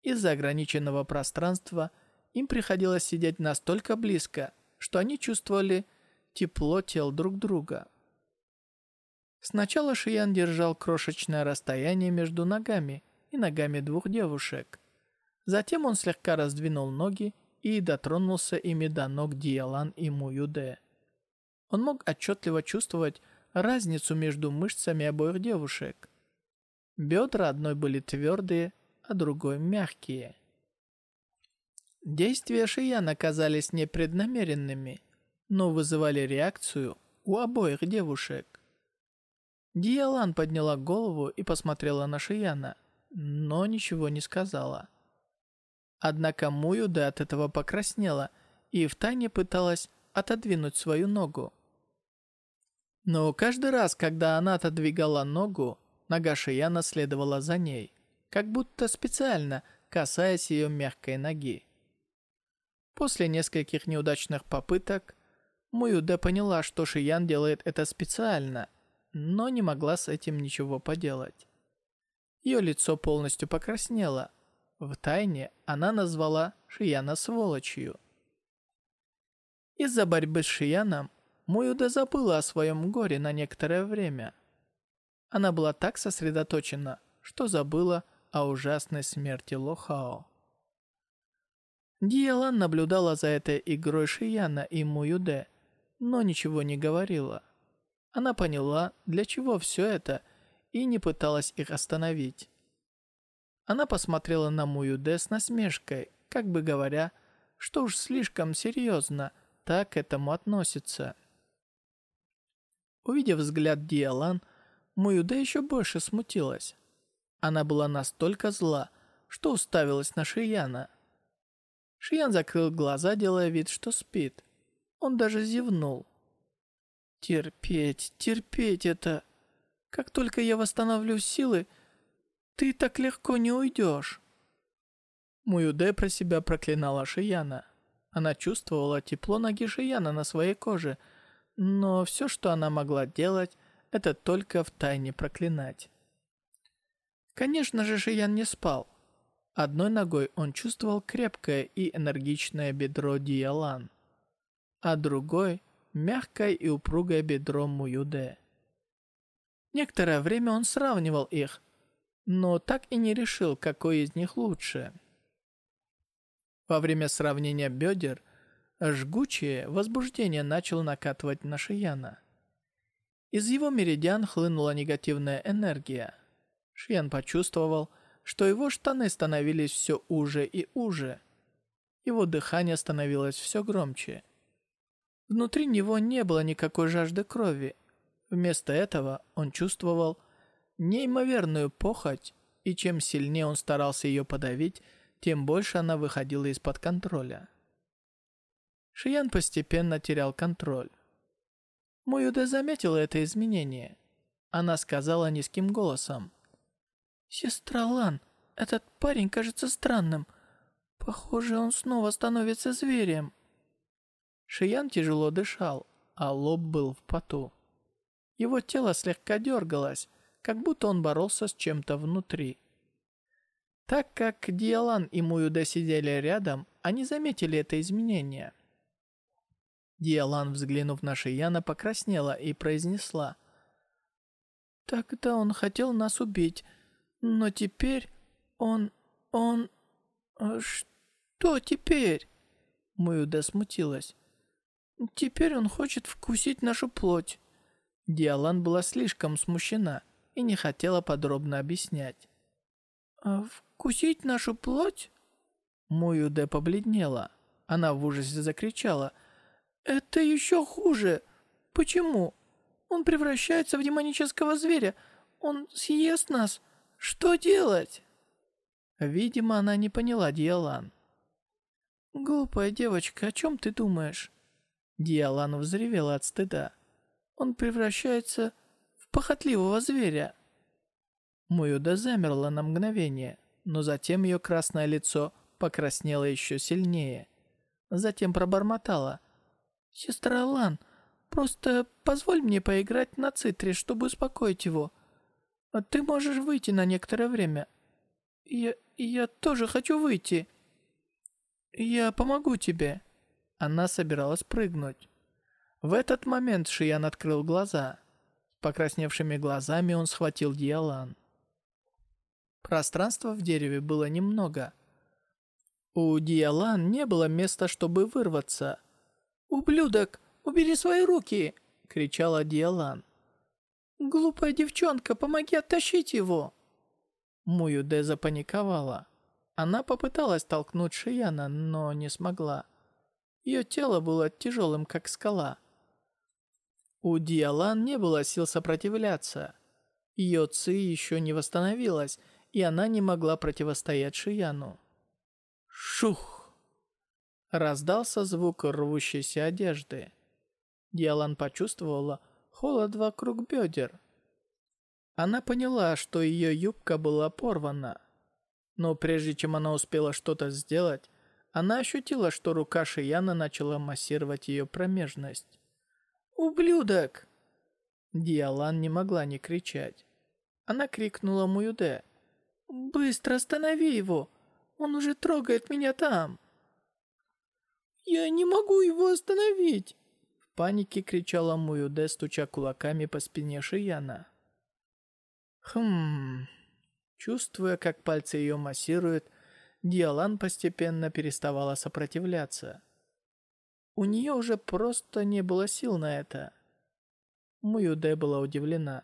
Из-за ограниченного пространства им приходилось сидеть настолько близко, что они чувствовали тепло тел друг друга. Сначала Шиян держал крошечное расстояние между ногами и ногами двух девушек. Затем он слегка раздвинул ноги и дотронулся ими до ног Диалан и Муюде. Он мог отчетливо чувствовать разницу между мышцами обоих девушек. Бедра одной были твердые, а другой мягкие. Действия Шияна казались непреднамеренными, но вызывали реакцию у обоих девушек. Диалан подняла голову и посмотрела на Шияна, но ничего не сказала. Однако Муюда от этого покраснела и втайне пыталась отодвинуть свою ногу. Но каждый раз, когда она отодвигала ногу, нога Шияна следовала за ней, как будто специально касаясь ее мягкой ноги. После нескольких неудачных попыток, Муюде поняла, что Шиян делает это специально – но не могла с этим ничего поделать. Ее лицо полностью покраснело. В тайне она назвала Шияна сволочью. Из-за борьбы с Шияном Муюда забыла о своем горе на некоторое время. Она была так сосредоточена, что забыла о ужасной смерти Лохао. Диэлан наблюдала за этой игрой Шияна и Муюде, но ничего не говорила. Она поняла, для чего все это, и не пыталась их остановить. Она посмотрела на Муюде с насмешкой, как бы говоря, что уж слишком серьезно так к этому относится. Увидев взгляд Диалан, Муюде еще больше смутилась. Она была настолько зла, что уставилась на Шияна. Шиян закрыл глаза, делая вид, что спит. Он даже зевнул. Терпеть, терпеть это. Как только я восстановлю силы, ты так легко не уйдешь. Муюде про себя проклинала Шияна. Она чувствовала тепло ноги Шияна на своей коже, но все, что она могла делать, это только в тайне проклинать. Конечно же, Шиян не спал. Одной ногой он чувствовал крепкое и энергичное бедро Диалан, а другой мягкое и упругое бедро Муюде. Некоторое время он сравнивал их, но так и не решил, какой из них лучше. Во время сравнения бедер, жгучее возбуждение начало накатывать на Шияна. Из его меридиан хлынула негативная энергия. Шиян почувствовал, что его штаны становились все уже и уже. Его дыхание становилось все громче. Внутри него не было никакой жажды крови. Вместо этого он чувствовал неимоверную похоть, и чем сильнее он старался ее подавить, тем больше она выходила из-под контроля. Шиян постепенно терял контроль. Муюде заметила это изменение. Она сказала низким голосом. «Сестра Лан, этот парень кажется странным. Похоже, он снова становится зверем». Шиян тяжело дышал, а лоб был в поту. Его тело слегка дергалось, как будто он боролся с чем-то внутри. Так как Диалан и Муюде сидели рядом, они заметили это изменение. Диалан, взглянув на Шияна, покраснела и произнесла. «Тогда он хотел нас убить, но теперь он... он... Э, что теперь?» Муюде смутилась. «Теперь он хочет вкусить нашу плоть». Диалан была слишком смущена и не хотела подробно объяснять. «А вкусить нашу плоть?» Муюде побледнела. Она в ужасе закричала. «Это еще хуже! Почему? Он превращается в демонического зверя. Он съест нас. Что делать?» Видимо, она не поняла Диалан. «Глупая девочка, о чем ты думаешь?» Диалан взревела от стыда. «Он превращается в похотливого зверя». Муюда замерла на мгновение, но затем ее красное лицо покраснело еще сильнее. Затем пробормотала. «Сестра Лан, просто позволь мне поиграть на цитре, чтобы успокоить его. Ты можешь выйти на некоторое время. Я, я тоже хочу выйти. Я помогу тебе». Она собиралась прыгнуть. В этот момент Шиян открыл глаза. Покрасневшими глазами он схватил Диалан. Пространства в дереве было немного. У Диалан не было места, чтобы вырваться. «Ублюдок, убери свои руки!» — кричала Диалан. «Глупая девчонка, помоги оттащить его!» Муюде запаниковала. Она попыталась толкнуть Шияна, но не смогла. Ее тело было тяжелым, как скала. У Диалан не было сил сопротивляться. Ее ци еще не восстановилась, и она не могла противостоять Шияну. Шух! Раздался звук рвущейся одежды. Диалан почувствовала холод вокруг бедер. Она поняла, что ее юбка была порвана. Но прежде чем она успела что-то сделать, она ощутила, что рука Шияна начала массировать ее промежность. «Ублюдок!» Диалан не могла не кричать. Она крикнула Муюде. «Быстро останови его! Он уже трогает меня там!» «Я не могу его остановить!» В панике кричала Муюде, стуча кулаками по спине Шияна. Хм... Чувствуя, как пальцы ее массируют, Диалан постепенно переставала сопротивляться. У нее уже просто не было сил на это. Муюде была удивлена.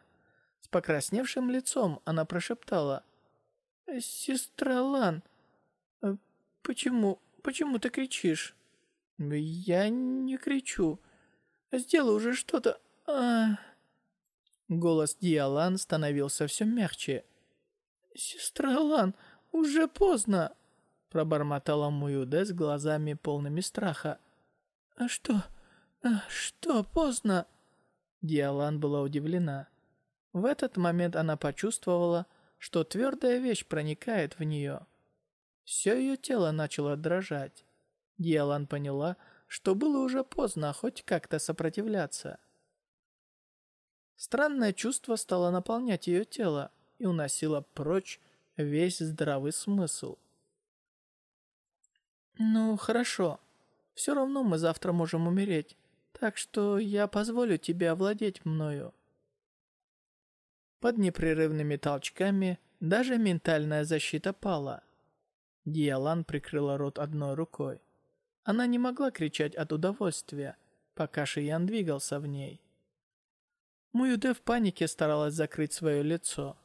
С покрасневшим лицом она прошептала — «Сестра Лан, э, почему, почему ты кричишь?» «Я не кричу. Сделай уже что-то...» а... Голос Диалан становился все мягче. «Сестра Лан, уже поздно!» Пробормотала Муюде с глазами полными страха. «А что? А что поздно?» Диалан была удивлена. В этот момент она почувствовала, что твердая вещь проникает в нее. Все ее тело начало дрожать. Диалан поняла, что было уже поздно хоть как-то сопротивляться. Странное чувство стало наполнять ее тело и уносило прочь весь здравый смысл. «Ну, хорошо. Все равно мы завтра можем умереть, так что я позволю тебе овладеть мною». Под непрерывными толчками даже ментальная защита пала. Диалан прикрыла рот одной рукой. Она не могла кричать от удовольствия, пока Шиян двигался в ней. Муюде в панике старалась закрыть свое лицо.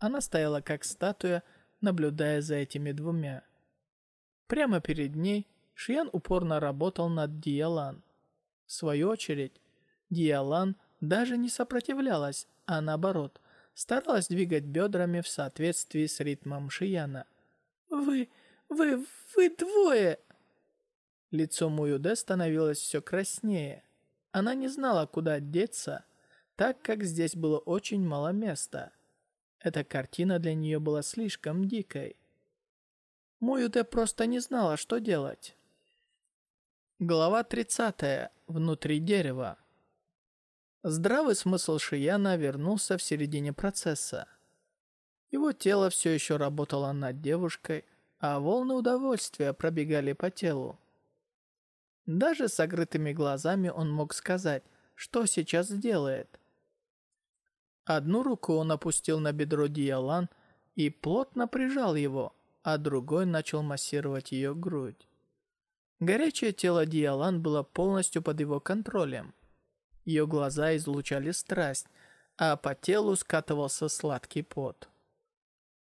Она стояла как статуя, наблюдая за этими двумя. Прямо перед ней Шиян упорно работал над Диалан. В свою очередь, Диалан даже не сопротивлялась, а наоборот, старалась двигать бедрами в соответствии с ритмом Шияна. «Вы... вы... вы двое!» Лицо Муюде становилось все краснее. Она не знала, куда деться, так как здесь было очень мало места. Эта картина для нее была слишком дикой. Муюде просто не знала, что делать. Глава 30. Внутри дерева. Здравый смысл Шияна вернулся в середине процесса. Его тело все еще работало над девушкой, а волны удовольствия пробегали по телу. Даже с закрытыми глазами он мог сказать, что сейчас сделает. Одну руку он опустил на бедро Диалан и плотно прижал его, а другой начал массировать ее грудь. Горячее тело Диалан было полностью под его контролем. Ее глаза излучали страсть, а по телу скатывался сладкий пот.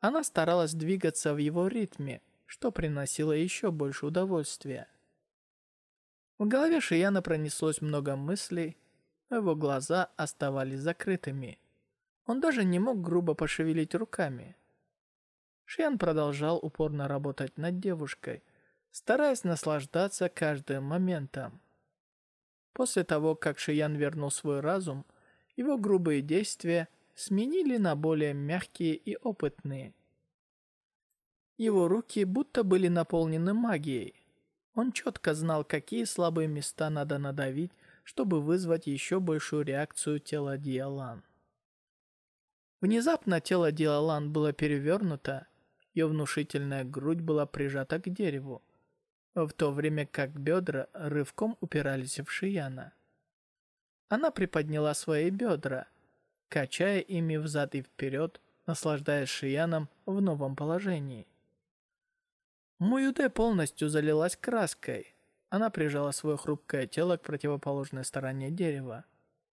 Она старалась двигаться в его ритме, что приносило еще больше удовольствия. В голове Шияна пронеслось много мыслей, но его глаза оставались закрытыми. Он даже не мог грубо пошевелить руками. Шиян продолжал упорно работать над девушкой, стараясь наслаждаться каждым моментом. После того, как Шиян вернул свой разум, его грубые действия сменили на более мягкие и опытные. Его руки будто были наполнены магией. Он четко знал, какие слабые места надо надавить, чтобы вызвать еще большую реакцию тела Диалан. Внезапно тело Диалан было перевернуто, ее внушительная грудь была прижата к дереву в то время как бедра рывком упирались в Шияна. Она приподняла свои бедра, качая ими взад и вперед, наслаждаясь Шияном в новом положении. Муюде полностью залилась краской. Она прижала свое хрупкое тело к противоположной стороне дерева.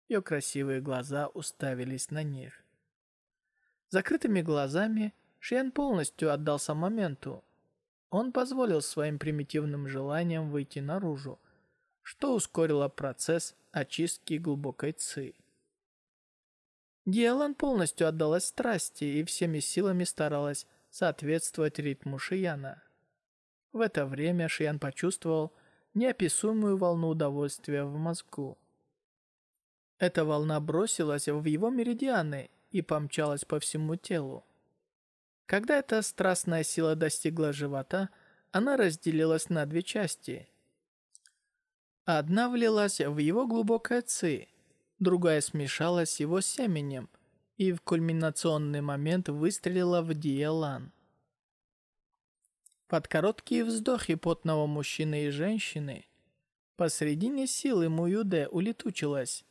Ее красивые глаза уставились на них. Закрытыми глазами Шиян полностью отдался моменту, он позволил своим примитивным желаниям выйти наружу, что ускорило процесс очистки глубокой ци. Диалан полностью отдалась страсти и всеми силами старалась соответствовать ритму Шияна. В это время Шиян почувствовал неописуемую волну удовольствия в мозгу. Эта волна бросилась в его меридианы и помчалась по всему телу. Когда эта страстная сила достигла живота, она разделилась на две части. Одна влилась в его глубокое ци, другая смешалась с его семенем и в кульминационный момент выстрелила в Диелан. Под короткие вздохи потного мужчины и женщины посредине силы Муюде улетучилась.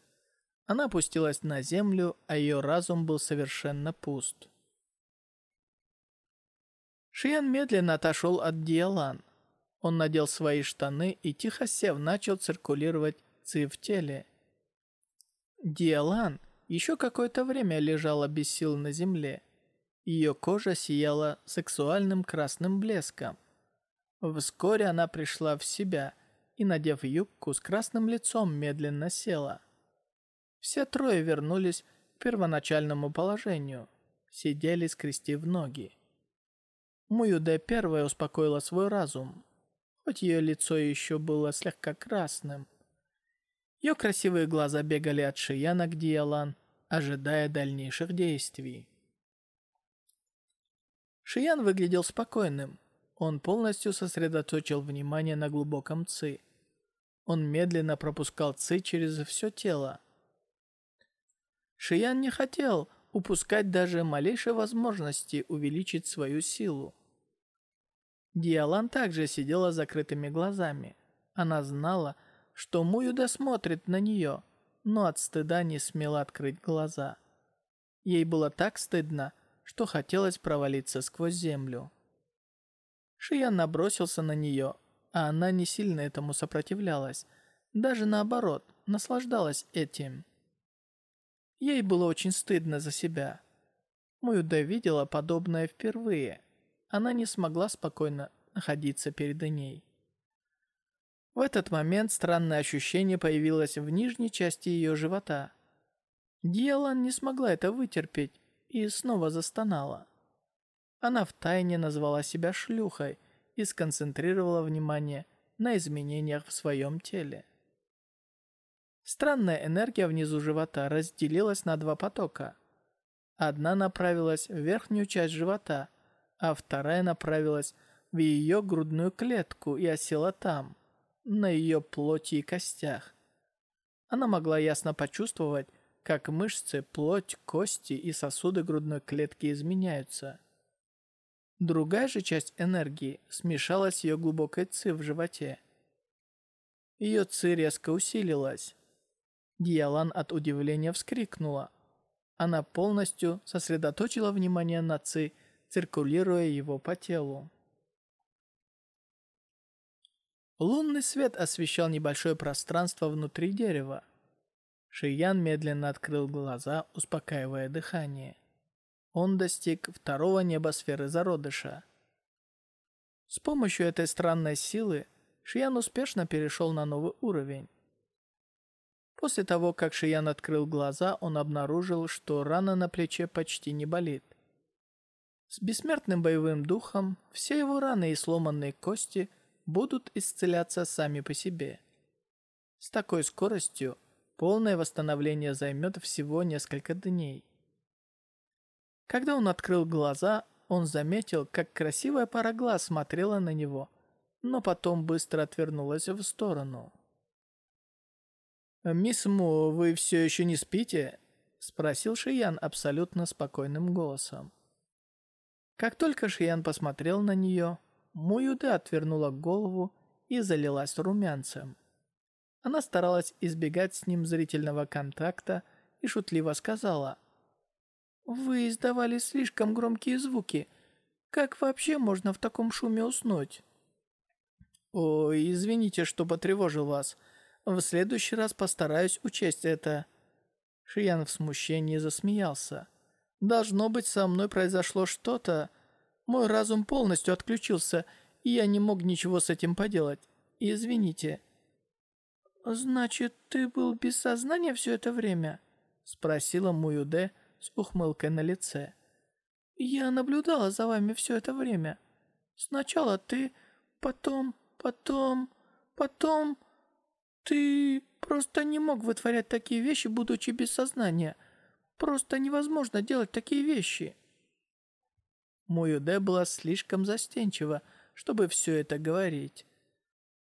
Она опустилась на землю, а ее разум был совершенно пуст. Шиян медленно отошел от Диалан. Он надел свои штаны и, тихо сев, начал циркулировать ци в теле. Диалан еще какое-то время лежала без сил на земле. Ее кожа сияла сексуальным красным блеском. Вскоре она пришла в себя и, надев юбку с красным лицом, медленно села. Все трое вернулись к первоначальному положению. Сидели, скрестив ноги. Муюде первая успокоила свой разум, хоть ее лицо еще было слегка красным. Ее красивые глаза бегали от Шияна к Диалан, ожидая дальнейших действий. Шиян выглядел спокойным. Он полностью сосредоточил внимание на глубоком ци. Он медленно пропускал ци через все тело. Шиян не хотел упускать даже малейшей возможности увеличить свою силу. Диалан также сидела с закрытыми глазами. Она знала, что Муюда смотрит на нее, но от стыда не смела открыть глаза. Ей было так стыдно, что хотелось провалиться сквозь землю. Шиян набросился на нее, а она не сильно этому сопротивлялась. Даже наоборот, наслаждалась этим. Ей было очень стыдно за себя. Муюда видела подобное впервые. Она не смогла спокойно находиться перед ней. В этот момент странное ощущение появилось в нижней части ее живота. Диалан не смогла это вытерпеть и снова застонала. Она втайне назвала себя шлюхой и сконцентрировала внимание на изменениях в своем теле. Странная энергия внизу живота разделилась на два потока. Одна направилась в верхнюю часть живота, а вторая направилась в ее грудную клетку и осела там на ее плоти и костях. Она могла ясно почувствовать, как мышцы, плоть, кости и сосуды грудной клетки изменяются. Другая же часть энергии смешалась с ее глубокой ци в животе. Ее ци резко усилилась. Диалан от удивления вскрикнула. Она полностью сосредоточила внимание на ци, циркулируя его по телу. Лунный свет освещал небольшое пространство внутри дерева. Шиян медленно открыл глаза, успокаивая дыхание. Он достиг второго небосферы зародыша. С помощью этой странной силы Шиян успешно перешел на новый уровень. После того, как Шиян открыл глаза, он обнаружил, что рана на плече почти не болит. С бессмертным боевым духом все его раны и сломанные кости будут исцеляться сами по себе. С такой скоростью полное восстановление займет всего несколько дней. Когда он открыл глаза, он заметил, как красивая пара глаз смотрела на него, но потом быстро отвернулась в сторону. «Мисс Му, вы все еще не спите?» — спросил Шиян абсолютно спокойным голосом. Как только Шиян посмотрел на нее, Муюда отвернула голову и залилась румянцем. Она старалась избегать с ним зрительного контакта и шутливо сказала. «Вы издавали слишком громкие звуки. Как вообще можно в таком шуме уснуть?» «Ой, извините, что потревожил вас. В следующий раз постараюсь учесть это». Шиян в смущении засмеялся. «Должно быть, со мной произошло что-то, мой разум полностью отключился, и я не мог ничего с этим поделать. Извините». «Значит, ты был без сознания все это время?» — спросила Муюде с ухмылкой на лице. «Я наблюдала за вами все это время. Сначала ты, потом, потом, потом... Ты просто не мог вытворять такие вещи, будучи без сознания. Просто невозможно делать такие вещи». Муюде была слишком застенчива, чтобы все это говорить.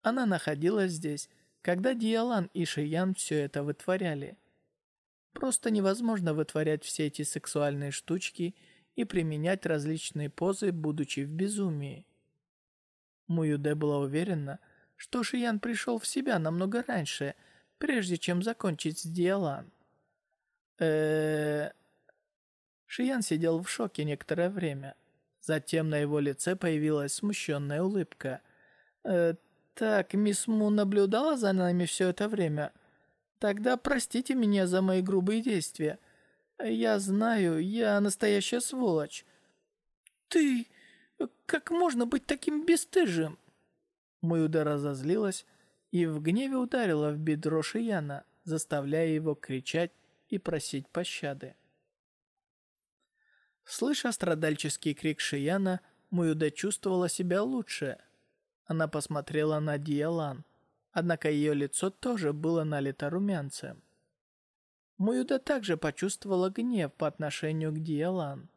Она находилась здесь, когда Диалан и Шиян все это вытворяли. Просто невозможно вытворять все эти сексуальные штучки и применять различные позы, будучи в безумии. Муюде была уверена, что Шиян пришел в себя намного раньше, прежде чем закончить с Диалан. э Шиян сидел в шоке некоторое время. Затем на его лице появилась смущенная улыбка. «Э, «Так, мисс Му наблюдала за нами все это время? Тогда простите меня за мои грубые действия. Я знаю, я настоящая сволочь». «Ты... как можно быть таким бесстыжим?» Муюда разозлилась и в гневе ударила в бедро Шияна, заставляя его кричать и просить пощады. Слыша страдальческий крик Шияна, Муюда чувствовала себя лучше. Она посмотрела на Диалан, однако ее лицо тоже было налито румянцем. Муюда также почувствовала гнев по отношению к Диалан.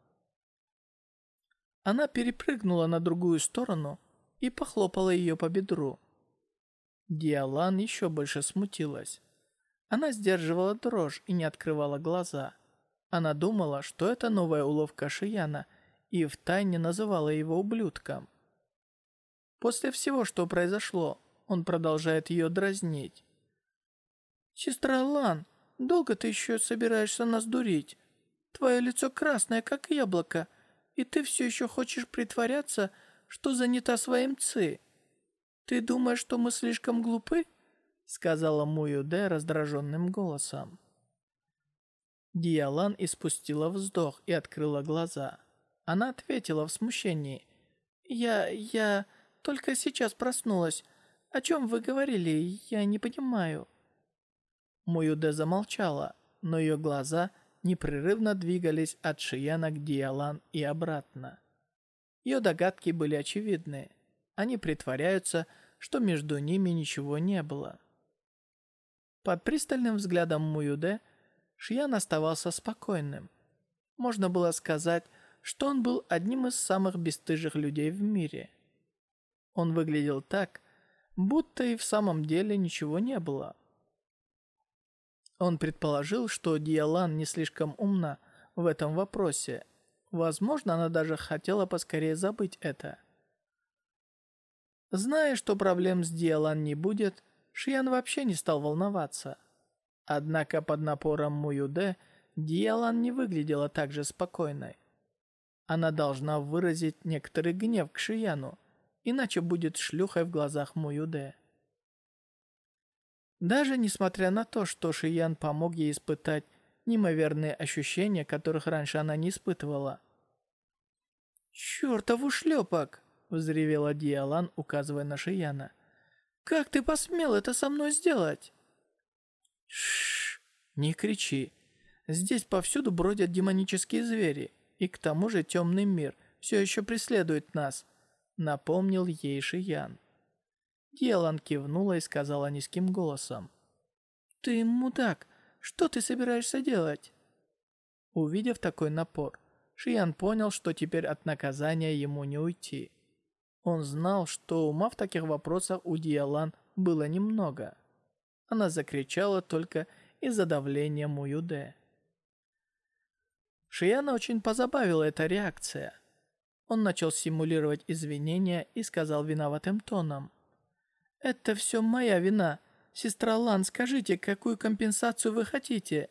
Она перепрыгнула на другую сторону и похлопала ее по бедру. Диалан еще больше смутилась. Она сдерживала дрожь и не открывала глаза – она думала, что это новая уловка Шияна, и втайне называла его ублюдком. После всего, что произошло, он продолжает ее дразнить. «Сестра Лан, долго ты еще собираешься нас дурить? Твое лицо красное, как яблоко, и ты все еще хочешь притворяться, что занята своим ци. Ты думаешь, что мы слишком глупы?» сказала Муюде раздраженным голосом. Диалан испустила вздох и открыла глаза. Она ответила в смущении. «Я... я... только сейчас проснулась. О чем вы говорили? Я не понимаю». Муюде замолчала, но ее глаза непрерывно двигались от Шияна к Диалан и обратно. Ее догадки были очевидны. Они притворяются, что между ними ничего не было. Под пристальным взглядом Муюде Шиян оставался спокойным. Можно было сказать, что он был одним из самых бесстыжих людей в мире. Он выглядел так, будто и в самом деле ничего не было. Он предположил, что Диалан не слишком умна в этом вопросе. Возможно, она даже хотела поскорее забыть это. Зная, что проблем с Диалан не будет, Шиян вообще не стал волноваться. Однако под напором Муюде Диалан не выглядела так же спокойной. Она должна выразить некоторый гнев к Шияну, иначе будет шлюхой в глазах Муюде. Даже несмотря на то, что Шиян помог ей испытать неимоверные ощущения, которых раньше она не испытывала. «Чёртов ушлепок!» — взревела Диалан, указывая на Шияна. Как ты посмел это со мной сделать?» Шш, не кричи. Здесь повсюду бродят демонические звери, и к тому же темный мир все еще преследует нас», — напомнил ей Шиян. Диалан кивнула и сказала низким голосом. «Ты мудак, что ты собираешься делать?» Увидев такой напор, Шиян понял, что теперь от наказания ему не уйти. Он знал, что ума в таких вопросах у Диалан было немного. Она закричала только из-за давления Муюде. Шияна очень позабавила эта реакция. Он начал симулировать извинения и сказал виноватым тоном. «Это все моя вина. Сестра Лан, скажите, какую компенсацию вы хотите?»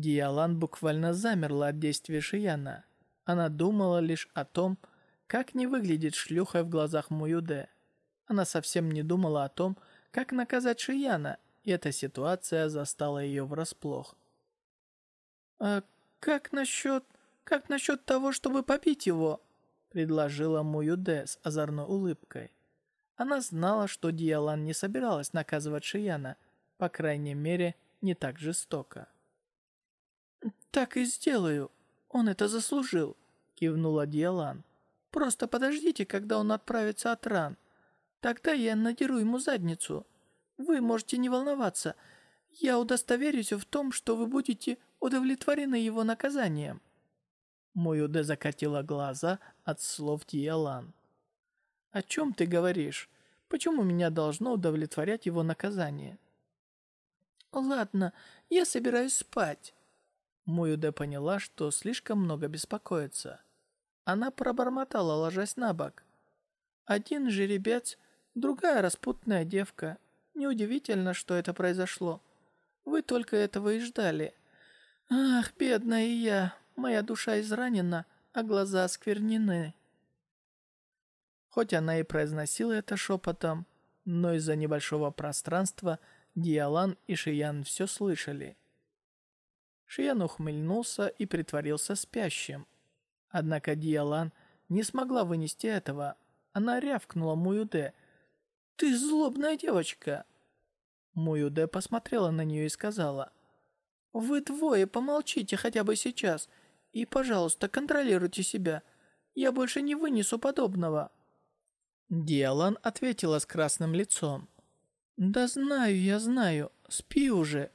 Диалан буквально замерла от действия Шияна. Она думала лишь о том, как не выглядит шлюхой в глазах Муюде? Она совсем не думала о том, как наказать Шияна, и эта ситуация застала ее врасплох. «А как насчет... как насчет того, чтобы побить его?» предложила Муюде с озорной улыбкой. Она знала, что Диалан не собиралась наказывать Шияна, по крайней мере, не так жестоко. «Так и сделаю. Он это заслужил», — кивнула Диалан. Просто подождите, когда он отправится от ран. Тогда я надеру ему задницу. Вы можете не волноваться. Я удостоверюсь в том, что вы будете удовлетворены его наказанием». Моюде закатила глаза от слов Диалан. «О чем ты говоришь? Почему меня должно удовлетворять его наказание?» «Ладно, я собираюсь спать». Моюде поняла, что слишком много беспокоится. Она пробормотала, ложась на бок. Один жеребец, другая распутная девка. Неудивительно, что это произошло. Вы только этого и ждали. Ах, бедная я, моя душа изранена, а глаза сквернены. Хоть она и произносила это шепотом, но из-за небольшого пространства Диалан и Шиян все слышали. Шиян ухмыльнулся и притворился спящим. Однако Диалан не смогла вынести этого. Она рявкнула Муюде. «Ты злобная девочка!» Муюде посмотрела на нее и сказала. «Вы двое помолчите хотя бы сейчас. И, пожалуйста, контролируйте себя. Я больше не вынесу подобного». Диалан ответила с красным лицом. «Да знаю, я знаю. Спи уже.